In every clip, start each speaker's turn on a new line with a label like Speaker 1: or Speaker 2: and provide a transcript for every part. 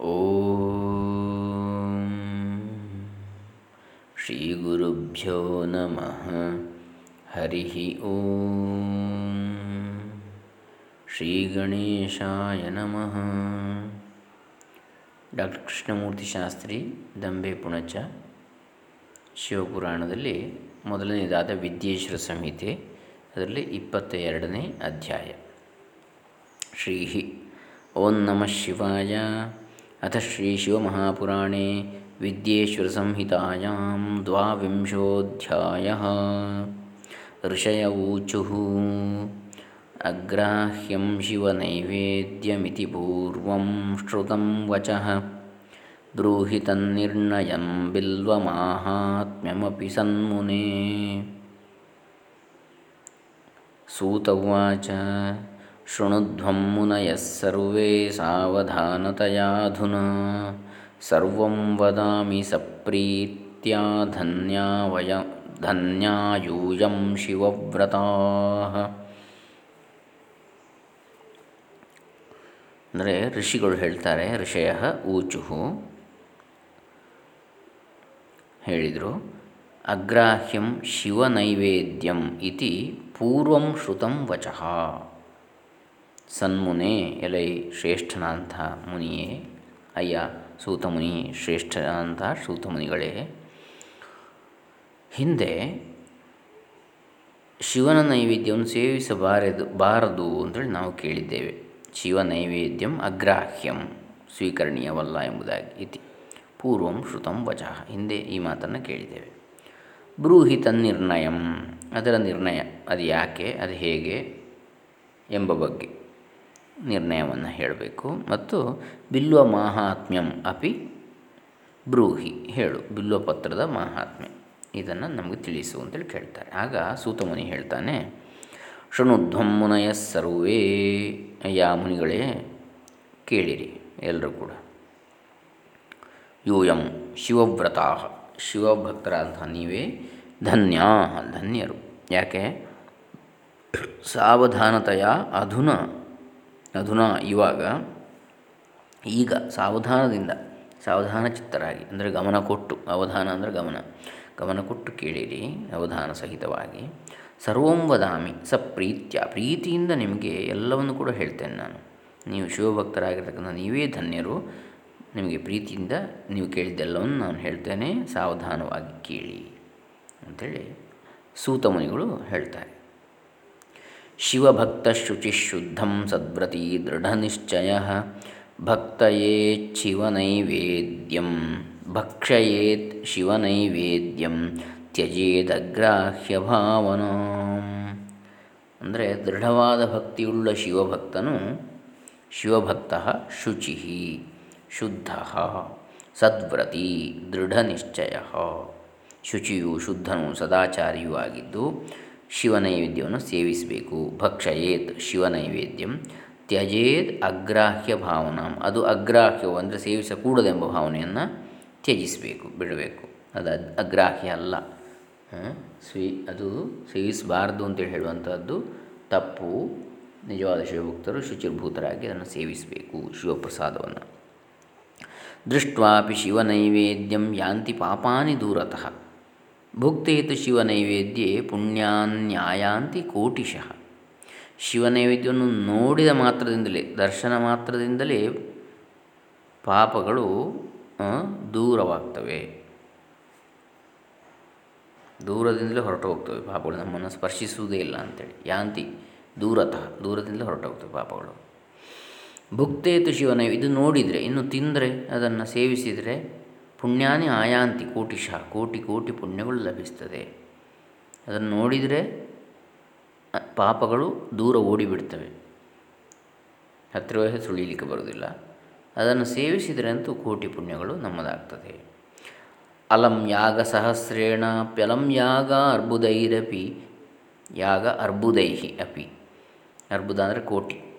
Speaker 1: ಓಂ. ಶ್ರೀ ಗುರುಭ್ಯೋ ನಮಃ. ಹರಿ ಓಂ. ಶ್ರೀ ಗಣೇಶಾಯ ನಮಃ. ಡಾಕ್ಟರ್ ಕೃಷ್ಣಮೂರ್ತಿ ಶಾಸ್ತ್ರಿ, ದಂಬೆ ಪುಣಚ, ಶಿವಪುರಾಣದಲ್ಲಿ ಮೊದಲನೇದಾದ ವಿದ್ಯೇಶ್ವರ ಸಂಹಿತೆ, ಅದರಲ್ಲಿ ಇಪ್ಪತ್ತ ಎರಡನೇ ಅಧ್ಯಾಯ. ಶ್ರೀ ಓಂ ನಮಃ ಶಿವಾಯ. अथ श्रीशिवमहापुराणे विद्येश्वरसंहितायां द्वाविंशोऽध्यायः। ऋषय ऊचुः अग्राह्यं शिवनैवेद्यमिति पूर्वं श्रुतं वचः। ब्रूहितन्निर्णयं बिल्वमाहात्म्यमपि सन्मुने। सूत उवाच शृणुध्वं मुनयः सर्वे सावधानतयाधुना सर्वं वदामि सप्रीत्या धन्या वय धन्यायूयं ಶಿವವ್ರತಾಃ ಅಂದರೆ ಋಷಿಗಳು ಹೇಳ್ತಾರೆ ಋಷಯ ಊಚು ಹೇಳಿದರು ಅಗ್ರಾಹ್ಯಂ ಶಿವನೈವೇದ್ಯಂ ಇತಿ ಪೂರ್ವಂ ಶ್ರುತಂ ವಚಃ ಸನ್ಮುನೆ ಎಲೈ ಶ್ರೇಷ್ಠನಾಂಥ ಮುನಿಯೇ. ಅಯ್ಯ, ಸೂತಮುನಿ ಶ್ರೇಷ್ಠನಾಂಥ ಸೂತಮುನಿಗಳೇ. ಹಿಂದೆ ಶಿವನ ನೈವೇದ್ಯವನ್ನು ಸೇವಿಸಬಾರದು, ಬಾರದು ಅಂತೇಳಿ ನಾವು ಕೇಳಿದ್ದೇವೆ. ಶಿವ ನೈವೇದ್ಯಂ ಅಗ್ರಾಹ್ಯಂ ಸ್ವೀಕರಣೀಯವಲ್ಲ ಎಂಬುದಾಗಿ ಇತಿ. ಪೂರ್ವಂ ಶ್ರುತಂ ವಚಃ ಹಿಂದೆ ಈ ಮಾತನ್ನು ಕೇಳಿದ್ದೇವೆ. ಬ್ರೂಹಿ ನಿರ್ಣಯಂ ಅದರ ನಿರ್ಣಯ, ಅದು ಯಾಕೆ, ಅದು ಹೇಗೆ ಎಂಬ ಬಗ್ಗೆ. ನಿರ್ಣಯವನ್ನು ಹೇಳಬೇಕು. ಮತ್ತು ಬಿಲ್ವ ಮಾಹಾತ್ಮ್ಯಂ ಅಪಿ ಬ್ರೂಹಿ ಹೇಳು ಬಿಲ್ವಪತ್ರದ ಮಾಹಾತ್ಮ್ಯ. ಇದನ್ನು ನಮಗೆ ತಿಳಿಸು ಅಂತೇಳಿ ಕೇಳ್ತಾರೆ. ಆಗ ಸೂತಮುನಿ ಹೇಳ್ತಾನೆ, ಶೃಣುಧ್ವಂ ಮುನಯ ಸರ್ವೇ. ಯಾ ಮುನಿಗಳೇ, ಕೇಳಿರಿ ಎಲ್ಲರೂ ಕೂಡ. ಯೂಯಂ ಶಿವವ್ರತಾ ಶಿವಭಕ್ತರಾದಂಥ ನೀವೇ ಧನ್ಯ, ಧನ್ಯರು. ಯಾಕೆ? ಸಾವಧಾನತೆಯ ಅಧುನ. ಅಧುನಾ ಇವಾಗ ಈಗ ಸಾವಧಾನದಿಂದ, ಸಾವಧಾನ ಚಿತ್ತರಾಗಿ, ಅಂದರೆ ಗಮನ ಕೊಟ್ಟು, ಅವಧಾನ ಅಂದರೆ ಗಮನ ಗಮನ ಕೊಟ್ಟು ಕೇಳಿರಿ, ಅವಧಾನ ಸಹಿತವಾಗಿ. ಸರ್ವಂ ವದಾಮಿ ಸ ಪ್ರೀತ್ಯ, ಪ್ರೀತಿಯಿಂದ ನಿಮಗೆ ಎಲ್ಲವನ್ನು ಕೂಡ ಹೇಳ್ತೇನೆ ನಾನು. ನೀವು ಶಿವಭಕ್ತರಾಗಿರ್ತಕ್ಕಂಥ ನೀವೇ ಧನ್ಯರು. ನಿಮಗೆ ಪ್ರೀತಿಯಿಂದ ನೀವು ಕೇಳಿದ್ದೆಲ್ಲವನ್ನು ನಾನು ಹೇಳ್ತೇನೆ, ಸಾವಧಾನವಾಗಿ ಕೇಳಿ ಅಂಥೇಳಿ ಸೂತಮುನಿಗಳು ಹೇಳ್ತಾರೆ. ಶುಚಿಶುದ್ಧಂ ಸದ್ವ್ರತಿ ದೃಢನಿಶ್ಚಯ ಭಕ್ತಯೇತ್ ಶಿವನೈವೇದ್ಯಂ ಭಕ್ಷಯೇತ್ ಶಿವನೈವೇದ್ಯಂ ತ್ಯಜೇದಗ್ರಾಹ್ಯ ಭಾವನಾ ಅಂದರೆ ದೃಢವಾದ ಭಕ್ತಿಯುಳ್ಳ ಶಿವಭಕ್ತನು ಶಿವಭಕ್ತ ಶುಚಿ, ಶುದ್ಧ, ಸದ್ವ್ರತಿ ದೃಢನಿಶ್ಚಯ. ಶುಚಿಯು ಶುದ್ಧನು ಸದಾಚಾರಿಯೂ ಆಗಿದ್ದು ಶಿವನೈವೇದ್ಯವನ್ನು ಸೇವಿಸಬೇಕು. ಭಕ್ಷಯೇತ್ ಶಿವನೈವೇದ್ಯಂ ತ್ಯಜೇದ್ ಅಗ್ರಾಹ್ಯ ಭಾವನಾ. ಅದು ಅಗ್ರಾಹ್ಯವು ಅಂದರೆ ಸೇವಿಸಕೂಡದೆಂಬ ಭಾವನೆಯನ್ನು ತ್ಯಜಿಸಬೇಕು, ಬಿಡಬೇಕು. ಅದು ಅಗ್ರಾಹ್ಯ ಅಲ್ಲ. ಸ್ವೀ ಅದು ಸೇವಿಸಬಾರ್ದು ಅಂತೇಳಿ ಹೇಳುವಂಥದ್ದು ತಪ್ಪು. ನಿಜವಾದ ಶಿವಭಕ್ತರು ಶುಚಿರ್ಭೂತರಾಗಿ ಅದನ್ನು ಸೇವಿಸಬೇಕು ಶಿವಪ್ರಸಾದವನ್ನು. ದೃಷ್ಟ್ವಾಪಿ ಶಿವನೈವೇದ್ಯಂ ಯಾಂತಿ ಪಾಪಾನಿ ದೂರತಃ. ಭುಕ್ತೇತು ಶಿವನೈವೇದ್ಯೆ ಪುಣ್ಯಾನ್ಯಾಯಾಂತಿ ಕೋಟಿಶಃ. ಶಿವನೈವೇದ್ಯವನ್ನು ನೋಡಿದ ಮಾತ್ರದಿಂದಲೇ, ದರ್ಶನ ಮಾತ್ರದಿಂದಲೇ ಪಾಪಗಳು ದೂರವಾಗ್ತವೆ. ದೂರದಿಂದಲೇ ಹೊರಟು ಹೋಗ್ತವೆ ಪಾಪಗಳು, ನಮ್ಮನ್ನು ಸ್ಪರ್ಶಿಸುವುದೇ ಇಲ್ಲ ಅಂತೇಳಿ. ಯಾಂತಿ, ದೂರತಃ, ದೂರದಿಂದಲೇ ಹೊರಟು ಹೋಗ್ತವೆ ಪಾಪಗಳು. ಭುಕ್ತೇತು ಶಿವನೈವೇದ್ಯ, ಇದು ನೋಡಿದರೆ, ಇನ್ನು ತಿಂದರೆ, ಅದನ್ನು ಸೇವಿಸಿದರೆ ಪುಣ್ಯಾನಿ ಆಯಾಂತಿ ಕೋಟಿಶಃ ಕೋಟಿ ಕೋಟಿ ಪುಣ್ಯಗಳು ಲಭಿಸ್ತದೆ. ಅದನ್ನು ನೋಡಿದರೆ ಪಾಪಗಳು ದೂರ ಓಡಿಬಿಡ್ತವೆ. ಹತ್ತಿರವೇ ಸುಳಿಲಿಕ್ಕೆ ಬರುವುದಿಲ್ಲ. ಅದನ್ನು ಸೇವಿಸಿದರೆ ಅಂತೂ ಕೋಟಿ ಪುಣ್ಯಗಳು ನಮ್ಮದಾಗ್ತದೆ. ಅಲಂ ಯಾಗ ಸಹಸ್ರೇಣ, ಪ್ಯಲಂ ಯಾಗ ಅರ್ಬುದೈರಪಿ, ಯಾಗ ಅರ್ಬುದೈಹಿ ಅಪಿ. ಅರ್ಬುದ ಅಂದರೆ ಕೋಟಿ.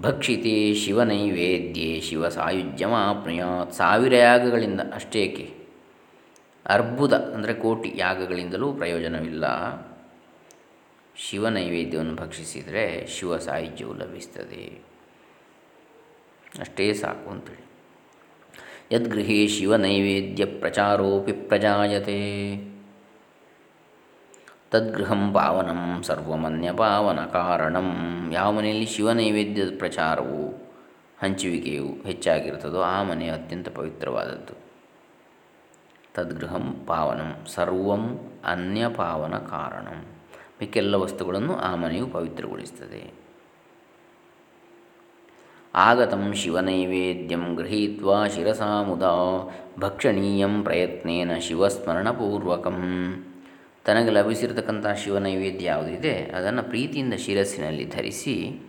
Speaker 1: ಭಕ್ಷಿತೆ ಶಿವನೈವೇದ್ಯೆ ಶಿವ ಸಾಯುಜ್ಯಮಾಪ್ನುಯಾತ್ ಸಾವಿರ ಯಾಗಗಳಿಂದ ಅಷ್ಟೇಕೆ? ಅರ್ಬುದ ಅಂದರೆ ಕೋಟಿ ಯಾಗಗಳಿಂದಲೂ ಪ್ರಯೋಜನವಿಲ್ಲ. ಶಿವ ನೈವೇದ್ಯವನ್ನು ಭಕ್ಷಿಸಿದರೆ ಶಿವ ಸಾಹಿತ್ಯವು ಲಭಿಸ್ತದೆ. ಅಷ್ಟೇ ಸಾಕು ಅಂತೇಳಿ. ಯದ್ಗೃಹೇ ಶಿವನೈವೇದ್ಯ ಪ್ರಚಾರೋಪಿ ಪ್ರಜಾಯತೆ. ತದ್ಗೃಹಂ ಪಾವನಂ ಸರ್ವಮನ್ಯ ಪಾವನ ಕಾರಣಂ ಯಾವ ಮನೆಯಲ್ಲಿ ಶಿವನೈವೇದ್ಯದ ಪ್ರಚಾರವು ಹಂಚುವಿಕೆಯು ಹೆಚ್ಚಾಗಿರುತ್ತದೋ ಆ ಮನೆ ಅತ್ಯಂತ ಪವಿತ್ರವಾದದ್ದು. ತದ್ಗೃಹಂ ಪಾವನಂ ಸರ್ವಂ ಅನ್ಯ ಪಾವನ ಕಾರಣಂ ಮಿಕ್ಕೆಲ್ಲ ವಸ್ತುಗಳನ್ನು ಆ ಮನೆಯು ಪವಿತ್ರಗೊಳಿಸುತ್ತದೆ. ಆಗತಂ ಶಿವನೈವೇದ್ಯಂ ಗೃಹೀತ್ವಾ ಶಿರಸಾ ಮುದಾ ಭಕ್ಷಣೀಯಂ ಪ್ರಯತ್ನೇನ ಶಿವಸ್ಮರಣಪೂರ್ವಕಂ. ತನಗೆ ಲಭಿಸಿರತಕ್ಕಂಥ ಶಿವನೈವೇದ್ಯ ಯಾವುದಿದೆ, ಅದನ್ನು ಪ್ರೀತಿಯಿಂದ ಶಿರಸ್ಸಿನಲ್ಲಿ ಧರಿಸಿ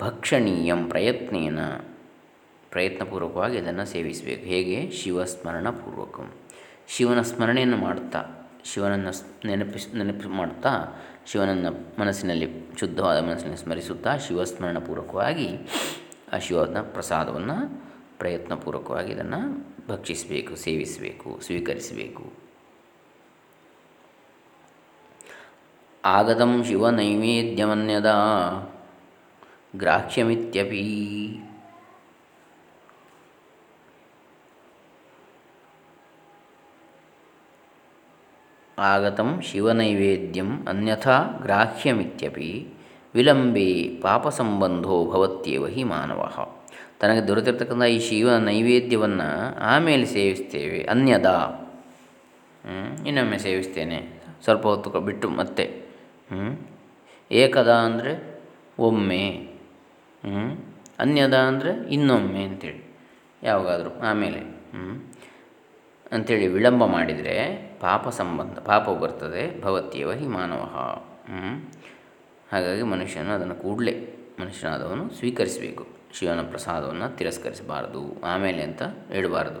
Speaker 1: ಭಕ್ಷಣೀಯಂ ಪ್ರಯತ್ನೇನ. ಪ್ರಯತ್ನಪೂರ್ವಕವಾಗಿ ಅದನ್ನು ಸೇವಿಸಬೇಕು. ಹೇಗೆ? ಶಿವಸ್ಮರಣಪೂರ್ವಕಂ. ಶಿವನ ಸ್ಮರಣೆಯನ್ನು ಮಾಡುತ್ತಾ ಶಿವನನ್ನು ನೆನಪಿಸ್, ನೆನಪು ಮಾಡುತ್ತಾ ಶಿವನನ್ನು ಮನಸ್ಸಿನಲ್ಲಿ, ಶುದ್ಧವಾದ ಮನಸ್ಸಿನಲ್ಲಿ ಸ್ಮರಿಸುತ್ತಾ, ಶಿವಸ್ಮರಣಪೂರ್ವಕವಾಗಿ ಆ ಶಿವನ ಪ್ರಸಾದವನ್ನು ಪ್ರಯತ್ನಪೂರ್ವಕವಾಗಿ ಇದನ್ನು ಭಕ್ಷಿಸಬೇಕು, ಸೇವಿಸಬೇಕು, ಸ್ವೀಕರಿಸಬೇಕು. ಆಗತಂ ಶಿವನೈವೇದ್ಯಮನ್ಯದ ಗ್ರಾಹ್ಯಮಿತ್ಯಪಿ. ಆಗತಂ ಶಿವನೈವೇದ್ಯಂ ಅನ್ಯಥಾ ಗ್ರಾಹ್ಯಮಿತ್ಯಪಿ. ವಿಳಂಬೆ ಪಾಪಸಂಬಂಧೋ ಭವತ್ಯೇವ ಹಿ ಮಾನವ. ತನಗೆ ದೊರೆತಿರ್ತಕ್ಕಂಥ ಈ ಶಿವ ನೈವೇದ್ಯವನ್ನು ಆಮೇಲೆ ಸೇವಿಸ್ತೇವೆ, ಅನ್ಯದ. ಇನ್ನೊಮ್ಮೆ ಸೇವಿಸ್ತೇನೆ. ಸ್ವಲ್ಪ ಹೊತ್ತು ಬಿಟ್ಟು ಮತ್ತೆ. ಏಕದ ಅಂದರೆ ಒಮ್ಮೆ ಅನ್ಯದ ಅಂದರೆ ಇನ್ನೊಮ್ಮೆ ಅಂಥೇಳಿ ಯಾವಾಗಾದರೂ ಆಮೇಲೆ ಅಂಥೇಳಿ ವಿಳಂಬ ಮಾಡಿದರೆ ಪಾಪ ಸಂಬಂಧ ಪಾಪ ಬರ್ತದೆ, ಭವತ್ಯವ ಹಿ ಮಾನವ ಹಾಗಾಗಿ ಮನುಷ್ಯನು ಅದನ್ನು ಕೂಡಲೇ ಮನುಷ್ಯನಾದವನು ಸ್ವೀಕರಿಸಬೇಕು, ಶಿವನ ಪ್ರಸಾದವನ್ನು ತಿರಸ್ಕರಿಸಬಾರದು, ಆಮೇಲೆ ಅಂತ ಹೇಳಬಾರದು.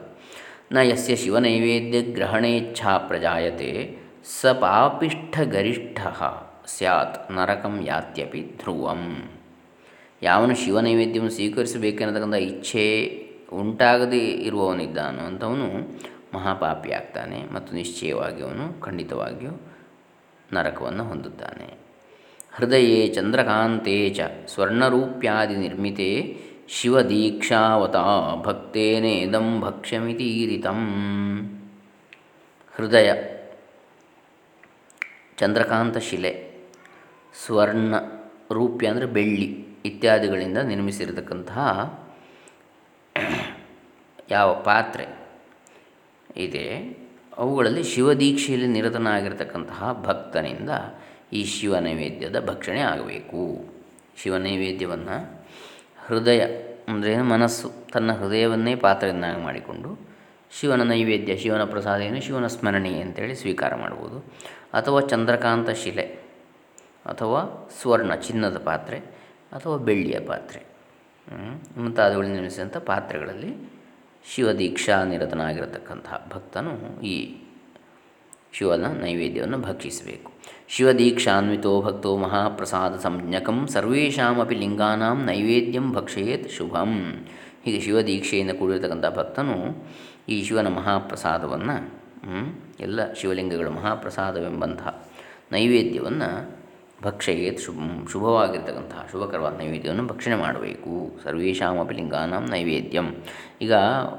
Speaker 1: ನ ಯಸ್ಯ ಶಿವನೈವೇದ್ಯ ಗ್ರಹಣೇಚ್ಛಾ ಪ್ರಜಾಯತೆ ಸ ಪಾಪಿಷ್ಠ ಗರಿಷ್ಠ. ಸ್ಯಾತ್ ನರಕಂ ಯಾತ್ಯಪಿ ಧ್ರುವಂ. ಯಾವನು ಶಿವನೈವೇದ್ಯವನ್ನು ಸ್ವೀಕರಿಸಬೇಕೆನ್ನತಕ್ಕಂಥ ಇಚ್ಛೆ ಉಂಟಾಗದೇ ಇರುವವನಿದ್ದಾನೋ ಅಂಥವನು ಮಹಾಪಾಪಿ ಆಗ್ತಾನೆ ಮತ್ತು ನಿಶ್ಚಯವಾಗಿ ಅವನು ಖಂಡಿತವಾಗಿಯೂ ನರಕವನ್ನು ಹೊಂದುತ್ತಾನೆ. ಹೃದಯೇ ಚಂದ್ರಕಾಂತೆ ಚ ಸ್ವರ್ಣರೂಪ್ಯಾದಿ ನಿರ್ಮಿತೆ ಶಿವದೀಕ್ಷಾವತ ಭಕ್ತೇನೇದಂ ಭಕ್ಷ್ಯಮಿತೀರಿತಂ ಹೃದಯ ಚಂದ್ರಕಾಂತ ಶಿಲೆ. ಸ್ವರ್ಣ ರೂಪ್ಯ ಅಂದರೆ ಬೆಳ್ಳಿ ಇತ್ಯಾದಿಗಳಿಂದ ನಿರ್ಮಿಸಿರತಕ್ಕಂತಹ ಯಾವ ಪಾತ್ರೆ ಇದೆ. ಅವುಗಳಲ್ಲಿ ಶಿವದೀಕ್ಷೆಯಲ್ಲಿ ನಿರತನಾಗಿರ್ತಕ್ಕಂತಹ ಭಕ್ತನಿಂದ ಈ ಶಿವ ನೈವೇದ್ಯದ ಭಕ್ಷಣೆ ಆಗಬೇಕು. ಶಿವ ನೈವೇದ್ಯವನ್ನು ಹೃದಯ ಅಂದರೆ ಮನಸ್ಸು ತನ್ನ ಹೃದಯವನ್ನೇ ಪಾತ್ರವನ್ನಾಗಿ ಮಾಡಿಕೊಂಡು ಶಿವನ ನೈವೇದ್ಯ, ಶಿವನ ಪ್ರಸಾದ ಏನು ಶಿವನ ಸ್ಮರಣೆ ಅಂತೇಳಿ ಸ್ವೀಕಾರ ಮಾಡ್ಬೋದು. ಅಥವಾ ಚಂದ್ರಕಾಂತ ಶಿಲೆ ಅಥವಾ ಸ್ವರ್ಣ, ಚಿನ್ನದ ಪಾತ್ರೆ ಅಥವಾ ಬೆಳ್ಳಿಯ ಪಾತ್ರೆ. ಮುಂತಾದವುಗಳು ನಿರ್ಮಿಸಿದಂಥ ಪಾತ್ರೆಗಳಲ್ಲಿ ಶಿವದೀಕ್ಷಾ ನಿರತನಾಗಿರತಕ್ಕಂತಹ ಭಕ್ತನು ಈ ಶಿವನ ನೈವೇದ್ಯವನ್ನು ಭಕ್ಷಿಸಬೇಕು. ಶಿವದೀಕ್ಷಾನ್ವಿತೋ ಭಕ್ತೋ ಮಹಾಪ್ರಸಾದ ಸಂಜ್ಞಕಂ ಸರ್ವೇಷಾಮಪಿ ಲಿಂಗಾನಾಂ ನೈವೇದ್ಯಂ ಭಕ್ಷಯೇತ್ ಶುಭಂ. ಹೀಗೆ ಶಿವದೀಕ್ಷೆಯಿಂದ ಕೂಡಿರತಕ್ಕಂಥ ಭಕ್ತನು ಈ ಶಿವನ ಮಹಾಪ್ರಸಾದವನ್ನು ಎಲ್ಲ ಶಿವಲಿಂಗಗಳ ಮಹಾಪ್ರಸಾದವೆಂಬಂತಹ ನೈವೇದ್ಯವನ್ನು ಭಕ್ಷಯೇತ್ ಶುಭ, ಶುಭವಾಗಿರ್ತಕ್ಕಂತಹ ಶುಭಕರವಾದ ನೈವೇದ್ಯವನ್ನು ಭಕ್ಷಣೆ ಮಾಡಬೇಕು. ಸರ್ವೇಶಾಮಪಿ ಲಿಂಗಾನಾಂ ನೈವೇದ್ಯಂ. ಈಗ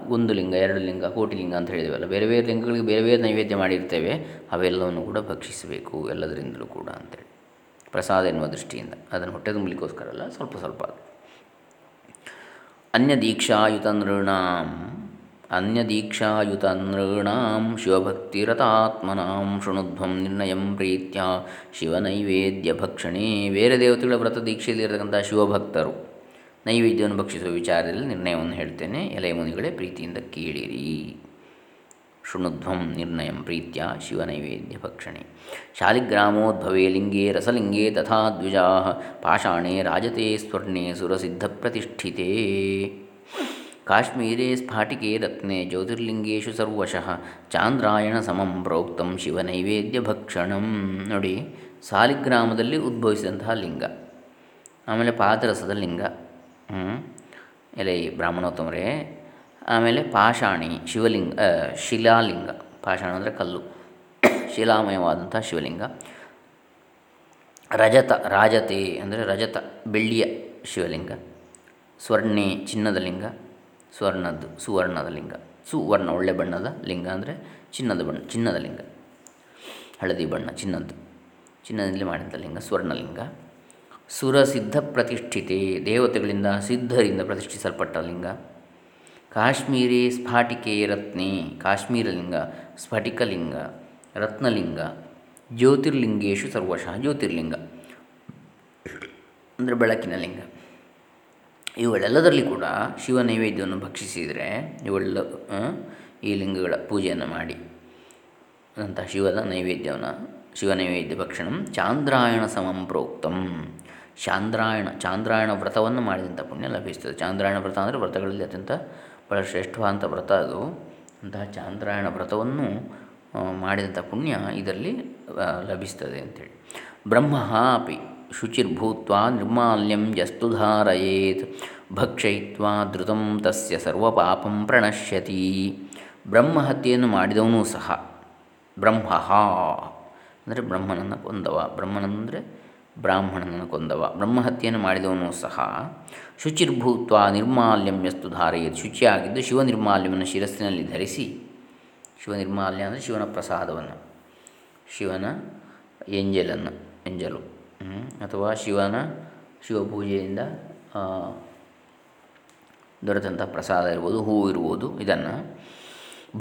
Speaker 1: ಒಂದು ಲಿಂಗ, ಎರಡು ಲಿಂಗ, ಕೋಟಿ ಲಿಂಗ ಅಂತ ಹೇಳಿದೆವಲ್ಲ, ಬೇರೆ ಬೇರೆ ಲಿಂಗಗಳಿಗೆ ಬೇರೆ ಬೇರೆ ನೈವೇದ್ಯ ಮಾಡಿರ್ತೇವೆ. ಅವೆಲ್ಲವನ್ನು ಕೂಡ ಭಕ್ಷಿಸಬೇಕು ಎಲ್ಲದರಿಂದಲೂ ಕೂಡ ಅಂತೇಳಿ. ಪ್ರಸಾದ ಎನ್ನುವ ದೃಷ್ಟಿಯಿಂದ. ಅದನ್ನು ಹೊಟ್ಟೆ ತುಂಬಲಿಕ್ಕೋಸ್ಕರ ಅಲ್ಲ ಸ್ವಲ್ಪ ಸ್ವಲ್ಪ ಅನ್ಯ ದೀಕ್ಷಾಯುತ ನೃಣಾಂ ಅನ್ಯದೀಕ್ಷಾಯುತ ನೃಣಾಂ ಶಿವಭಕ್ತಿರತಾತ್ಮನಾಂ ಶೃಣುಧ್ವಂ ನಿರ್ಣಯಂ ಪ್ರೀತ್ಯ ಶಿವನೈವೇದ್ಯ ಭಕ್ಷಣೆ ಬೇರೆ ದೇವತೆಗಳ ವ್ರತ ದೀಕ್ಷೆಯಲ್ಲಿರತಕ್ಕಂಥ ಶಿವಭಕ್ತರು ನೈವೇದ್ಯವನ್ನು ಭಕ್ಷಿಸುವ ವಿಚಾರದಲ್ಲಿ ನಿರ್ಣಯವನ್ನು ಹೇಳ್ತೇನೆ. ಎಲೆ ಮುನಿಗಳೇ, ಪ್ರೀತಿಯಿಂದ ಕೇಳಿರಿ. ಶೃಣುಧ್ವಂ ನಿರ್ಣಯಂ ಪ್ರೀತ್ಯ ಶಿವನೈವೇದ್ಯ ಭಕ್ಷಣೆ ಶಾಲಿಗ್ರಾಮೋದ್ಭವೇ ಲಿಂಗೇ ರಸಲಿಂಗೇ ತಥಾ ದ್ವಿಜಾ ಪಾಷಾಣೆ ರಾಜತೆ ಸುರಸಿದ್ಧ ಸುರಸಿದ್ಧಪ್ರತಿಷ್ಠಿತೇ. ಕಾಶ್ಮೀರೇ ಸ್ಫಾಟಿಕೆ ರತ್ನೆ ಜ್ಯೋತಿರ್ಲಿಂಗೇಶು ಸರ್ವಶಃ. ಚಾಂದ್ರಾಯಣ ಸಮಂ ಪ್ರೋಕ್ತಂ ಶಿವನೈವೇದ್ಯ ಭಕ್ಷಣಂ. ನೋಡಿ, ಸಾಲಿಗ್ರಾಮದಲ್ಲಿ ಉದ್ಭವಿಸಿದಂತಹ ಲಿಂಗ. ಆಮೇಲೆ ಪಾದರಸದ ಲಿಂಗ. ಎಲೆ ಬ್ರಾಹ್ಮಣೋತ್ತಮರೇ. ಆಮೇಲೆ ಪಾಷಾಣಿ ಶಿವಲಿಂಗ ಶಿಲಾಲಿಂಗ. ಪಾಷಾಣ ಅಂದರೆ ಕಲ್ಲು. ಶಿಲಾಮಯವಾದಂಥ ಶಿವಲಿಂಗ. ರಜತ, ರಾಜತೆ ಅಂದರೆ ರಜತ, ಬೆಳ್ಳಿಯ ಶಿವಲಿಂಗ. ಸ್ವರ್ಣಿ ಚಿನ್ನದ ಲಿಂಗ. ಸ್ವರ್ಣದ್ದು, ಸುವರ್ಣದ ಲಿಂಗ. ಸುವರ್ಣ, ಒಳ್ಳೆ ಬಣ್ಣದ ಲಿಂಗ ಅಂದರೆ ಚಿನ್ನದ ಬಣ್ಣ, ಚಿನ್ನದ ಲಿಂಗ. ಹಳದಿ ಬಣ್ಣ, ಚಿನ್ನದ್ದು. ಚಿನ್ನದಲ್ಲಿ ಮಾಡಿದ ಲಿಂಗ ಸ್ವರ್ಣಲಿಂಗ ಸುರಸಿದ್ಧ ಪ್ರತಿಷ್ಠಿತೆ, ದೇವತೆಗಳಿಂದ ಸಿದ್ಧರಿಂದ ಪ್ರತಿಷ್ಠಿಸಲ್ಪಟ್ಟ ಲಿಂಗ. ಕಾಶ್ಮೀರಿ ಸ್ಫಾಟಿಕೆ ರತ್ನೆ ಕಾಶ್ಮೀರಲಿಂಗ ಸ್ಫಟಿಕಲಿಂಗ ರತ್ನಲಿಂಗ, ಜ್ಯೋತಿರ್ಲಿಂಗೇಶು ಸರ್ವಶಃ ಜ್ಯೋತಿರ್ಲಿಂಗ. ಅಂದರೆ ಬೆಳಕಿನ ಲಿಂಗ. ಇವುಗಳೆಲ್ಲದರಲ್ಲಿ ಕೂಡ ಶಿವ ನೈವೇದ್ಯವನ್ನು ಭಕ್ಷಿಸಿದರೆ ಇವೆಲ್ಲ ಈ ಲಿಂಗಗಳ ಪೂಜೆಯನ್ನು ಮಾಡಿ ಅಂತಹ ಶಿವದ ನೈವೇದ್ಯವನ್ನು ಶಿವ ನೈವೇದ್ಯ ಭಕ್ಷಣಂ ಚಾಂದ್ರಾಯಣ ಸಮಂ ಪ್ರೋಕ್ತಂ. ಚಾಂದ್ರಾಯಣ ಚಾಂದ್ರಾಯಣ ವ್ರತವನ್ನು ಮಾಡಿದಂಥ ಪುಣ್ಯ ಲಭಿಸ್ತದೆ. ಚಾಂದ್ರಾಯಣ ವ್ರತ ಅಂದರೆ ವ್ರತಗಳಲ್ಲಿ ಅತ್ಯಂತ ಬಹಳ ಶ್ರೇಷ್ಠವಾದಂಥ ವ್ರತ ಅದು. ಅಂತಹ ಚಾಂದ್ರಾಯಣ ವ್ರತವನ್ನು ಮಾಡಿದಂಥ ಪುಣ್ಯ ಇದರಲ್ಲಿ ಲಭಿಸ್ತದೆ ಅಂಥೇಳಿ ಬ್ರಹ್ಮ ಅಪಿ. ಶುಚಿರ್ಭೂತ್ವ ನಿರ್ಮಾಲ್ಯಂ ಯಸ್ತು ಧಾರಯೇತ್. ಭಕ್ಷಯಿತ್ವ ಧೃತಂ ತಸ್ಯ ಸರ್ವಪಾಪಂ ಪ್ರಣಶ್ಯತಿ. ಬ್ರಹ್ಮಹತ್ಯೆಯನ್ನು ಮಾಡಿದವನೂ ಸಹ. ಬ್ರಹ್ಮ. ಅಂದರೆ ಬ್ರಹ್ಮನನ್ನು ಕೊಂದವ. ಬ್ರಹ್ಮನಂದರೆ ಬ್ರಾಹ್ಮಣನನ್ನು ಕೊಂದವ. ಬ್ರಹ್ಮಹತ್ಯೆಯನ್ನು ಮಾಡಿದವನು ಸಹ. ಶುಚಿರ್ಭೂತ್ವ ನಿರ್ಮಾಲ್ಯಂ ಯಸ್ತು ಧಾರೆಯದು ಶುಚಿಯಾಗಿದ್ದು ಶಿವನಿರ್ಮಾಲ್ಯವನ್ನು ಶಿರಸ್ಸಿನಲ್ಲಿ ಧರಿಸಿ ಶಿವನಿರ್ಮಾಲ್ಯ ಅಂದರೆ ಶಿವನ ಪ್ರಸಾದವನ್ನು, ಶಿವನ ಎಂಜಲನ್ನು, ಎಂಜಲು. ಅಥವಾ ಶಿವನ ಶಿವಪೂಜೆಯಿಂದ ದೊರೆತಂಥ ಪ್ರಸಾದ ಇರ್ಬೋದು, ಹೂವು ಇರ್ಬೋದು, ಇದನ್ನು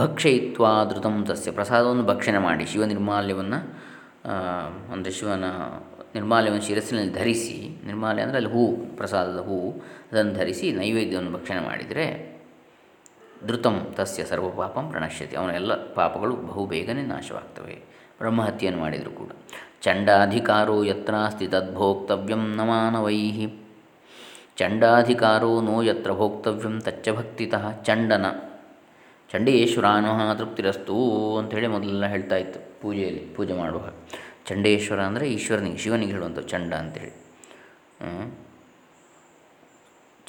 Speaker 1: ಭಕ್ಷಯಿತ್ವ ಧೃತಂ ತಸ್ಯ. ಪ್ರಸಾದವನ್ನು ಭಕ್ಷಣೆ ಮಾಡಿ, ಶಿವ ನಿರ್ಮಾಲ್ಯವನ್ನು ಅಂದರೆ ಶಿವನ ನಿರ್ಮಾಲ್ಯವನ್ನು ಶಿರಸ್ಸಿನಲ್ಲಿ ಧರಿಸಿ, ನಿರ್ಮಾಲ್ಯ ಅಂದರೆ ಅಲ್ಲಿ ಹೂವು, ಪ್ರಸಾದದ ಹೂವು, ಅದನ್ನು ಧರಿಸಿ ನೈವೇದ್ಯವನ್ನು ಭಕ್ಷಣೆ ಮಾಡಿದರೆ ಧೃತಂ ತಸ್ಯ ಸರ್ವ ಪಾಪಂ ಪ್ರಣಶ್ಯತಿ. ಅವನ ಎಲ್ಲ ಪಾಪಗಳು ಬಹುಬೇಗನೆ ನಾಶವಾಗ್ತವೆ. ಬ್ರಹ್ಮಹತ್ಯೆಯನ್ನು ಮಾಡಿದರೂ ಕೂಡ. ಚಂಡಾಧಿಕಾರೋ ಯತ್ರಸ್ತಿ ತದ್ಭೋಕ್ತವ್ಯಂ ನ ಮಾನವೈ ಚಂಡಾಧಿಕಾರೋ ನೋ ಯತ್ರ ಭೋಕ್ತವ್ಯಂ ತಚ್ಚ ಭಕ್ತಿತಃ. ಚಂಡನ ಚಂಡೇಶ್ವರಾನುಹ ತೃಪ್ತಿರಸ್ತು ಅಂಥೇಳಿ ಮೊದಲೆಲ್ಲ ಹೇಳ್ತಾ ಇತ್ತು ಪೂಜೆಯಲ್ಲಿ, ಪೂಜೆ ಮಾಡುವಾಗ. ಚಂಡೇಶ್ವರ ಅಂದರೆ ಈಶ್ವರನಿಗೆ, ಶಿವನಿಗೆ ಹೇಳುವಂಥ ಚಂಡ ಅಂಥೇಳಿ.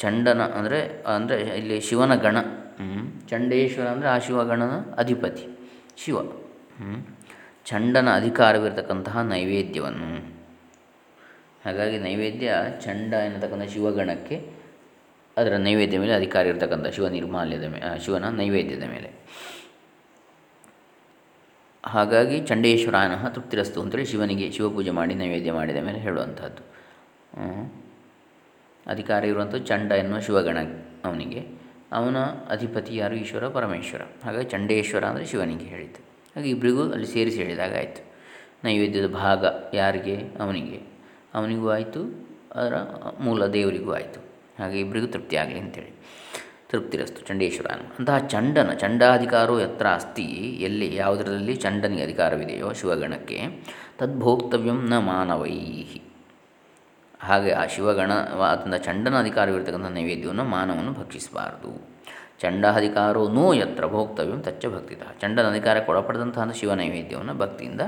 Speaker 1: ಚಂಡನ ಅಂದರೆ ಅಂದರೆ ಇಲ್ಲಿ ಶಿವನ ಗಣ. ಚಂಡೇಶ್ವರ ಅಂದರೆ ಆ ಶಿವಗಣನ ಅಧಿಪತಿ, ಶಿವ. ಚಂಡನ ಅಧಿಕಾರವಿರತಕ್ಕಂತಹ ನೈವೇದ್ಯವನ್ನು. ಹಾಗಾಗಿ ನೈವೇದ್ಯ ಚಂಡ ಎನ್ನತಕ್ಕಂಥ ಶಿವಗಣಕ್ಕೆ ಅದರ ನೈವೇದ್ಯ ಮೇಲೆ ಅಧಿಕಾರ ಇರತಕ್ಕಂಥ ಶಿವ ನಿರ್ಮಾಲ್ಯದ ಮೇಲೆ ಶಿವನ ನೈವೇದ್ಯದ ಮೇಲೆ. ಹಾಗಾಗಿ ಚಂಡೇಶ್ವರಾಯನ ತೃಪ್ತಿರಸ್ತು ಅಂತೇಳಿ ಶಿವನಿಗೆ ಶಿವಪೂಜೆ ಮಾಡಿ ನೈವೇದ್ಯ ಮಾಡಿದ ಮೇಲೆ ಹೇಳುವಂಥದ್ದು ಅಧಿಕಾರ ಇರುವಂಥ ಚಂಡ ಎನ್ನುವ ಶಿವಗಣ ಅವನಿಗೆ. ಅವನ ಅಧಿಪತಿ ಯಾರು? ಈಶ್ವರ, ಪರಮೇಶ್ವರ. ಹಾಗಾಗಿ ಚಂಡೇಶ್ವರ ಅಂದರೆ ಶಿವನಿಗೆ ಹೇಳಿತು ಹಾಗೆ ಇಬ್ಬರಿಗೂ ಅಲ್ಲಿ ಸೇರಿಸಿ ಹೇಳಿದಾಗ ಆಯಿತು. ನೈವೇದ್ಯದ ಭಾಗ ಯಾರಿಗೆ? ಅವನಿಗೆ. ಅವನಿಗೂ ಆಯಿತು, ಅದರ ಮೂಲ ದೇವರಿಗೂ ಆಯಿತು. ಹಾಗೆ ಇಬ್ಬರಿಗೂ ತೃಪ್ತಿ ಆಗಲಿ ಅಂತೇಳಿ. ತೃಪ್ತಿರಸ್ತು ಚಂಡೇಶ್ವರ ಅಂತಹ ಚಂಡನ, ಚಂಡಾಧಿಕಾರೋ ಯತ್ರ ಅಸ್ತಿ, ಎಲ್ಲಿ, ಯಾವುದರಲ್ಲಿ ಚಂಡನಿಗೆ ಅಧಿಕಾರವಿದೆಯೋ ಶಿವಗಣಕ್ಕೆ, ತದ್ಭೋಕ್ತವ್ಯಂ ನ ಮಾನವೈ ಹಾಗೆ ಆ ಶಿವಗಣ ಅದನ್ನ ಚಂಡನ ಅಧಿಕಾರವಿರ್ತಕ್ಕಂಥ ನೈವೇದ್ಯವನ್ನು ಮಾನವನು ಭಕ್ಷಿಸಬಾರದು. ಚಂಡಾಧಿಕಾರೋ ನೋ ಯತ್ರ ಭೋಕ್ತವ್ಯಂ ತಚ್ಚ ಭಕ್ತಿತ. ಚಂಡನ ಅಧಿಕಾರಕ್ಕೆ ಒಳಪಡೆದಂತಹ ಶಿವ ನೈವೇದ್ಯವನ್ನು ಭಕ್ತಿಯಿಂದ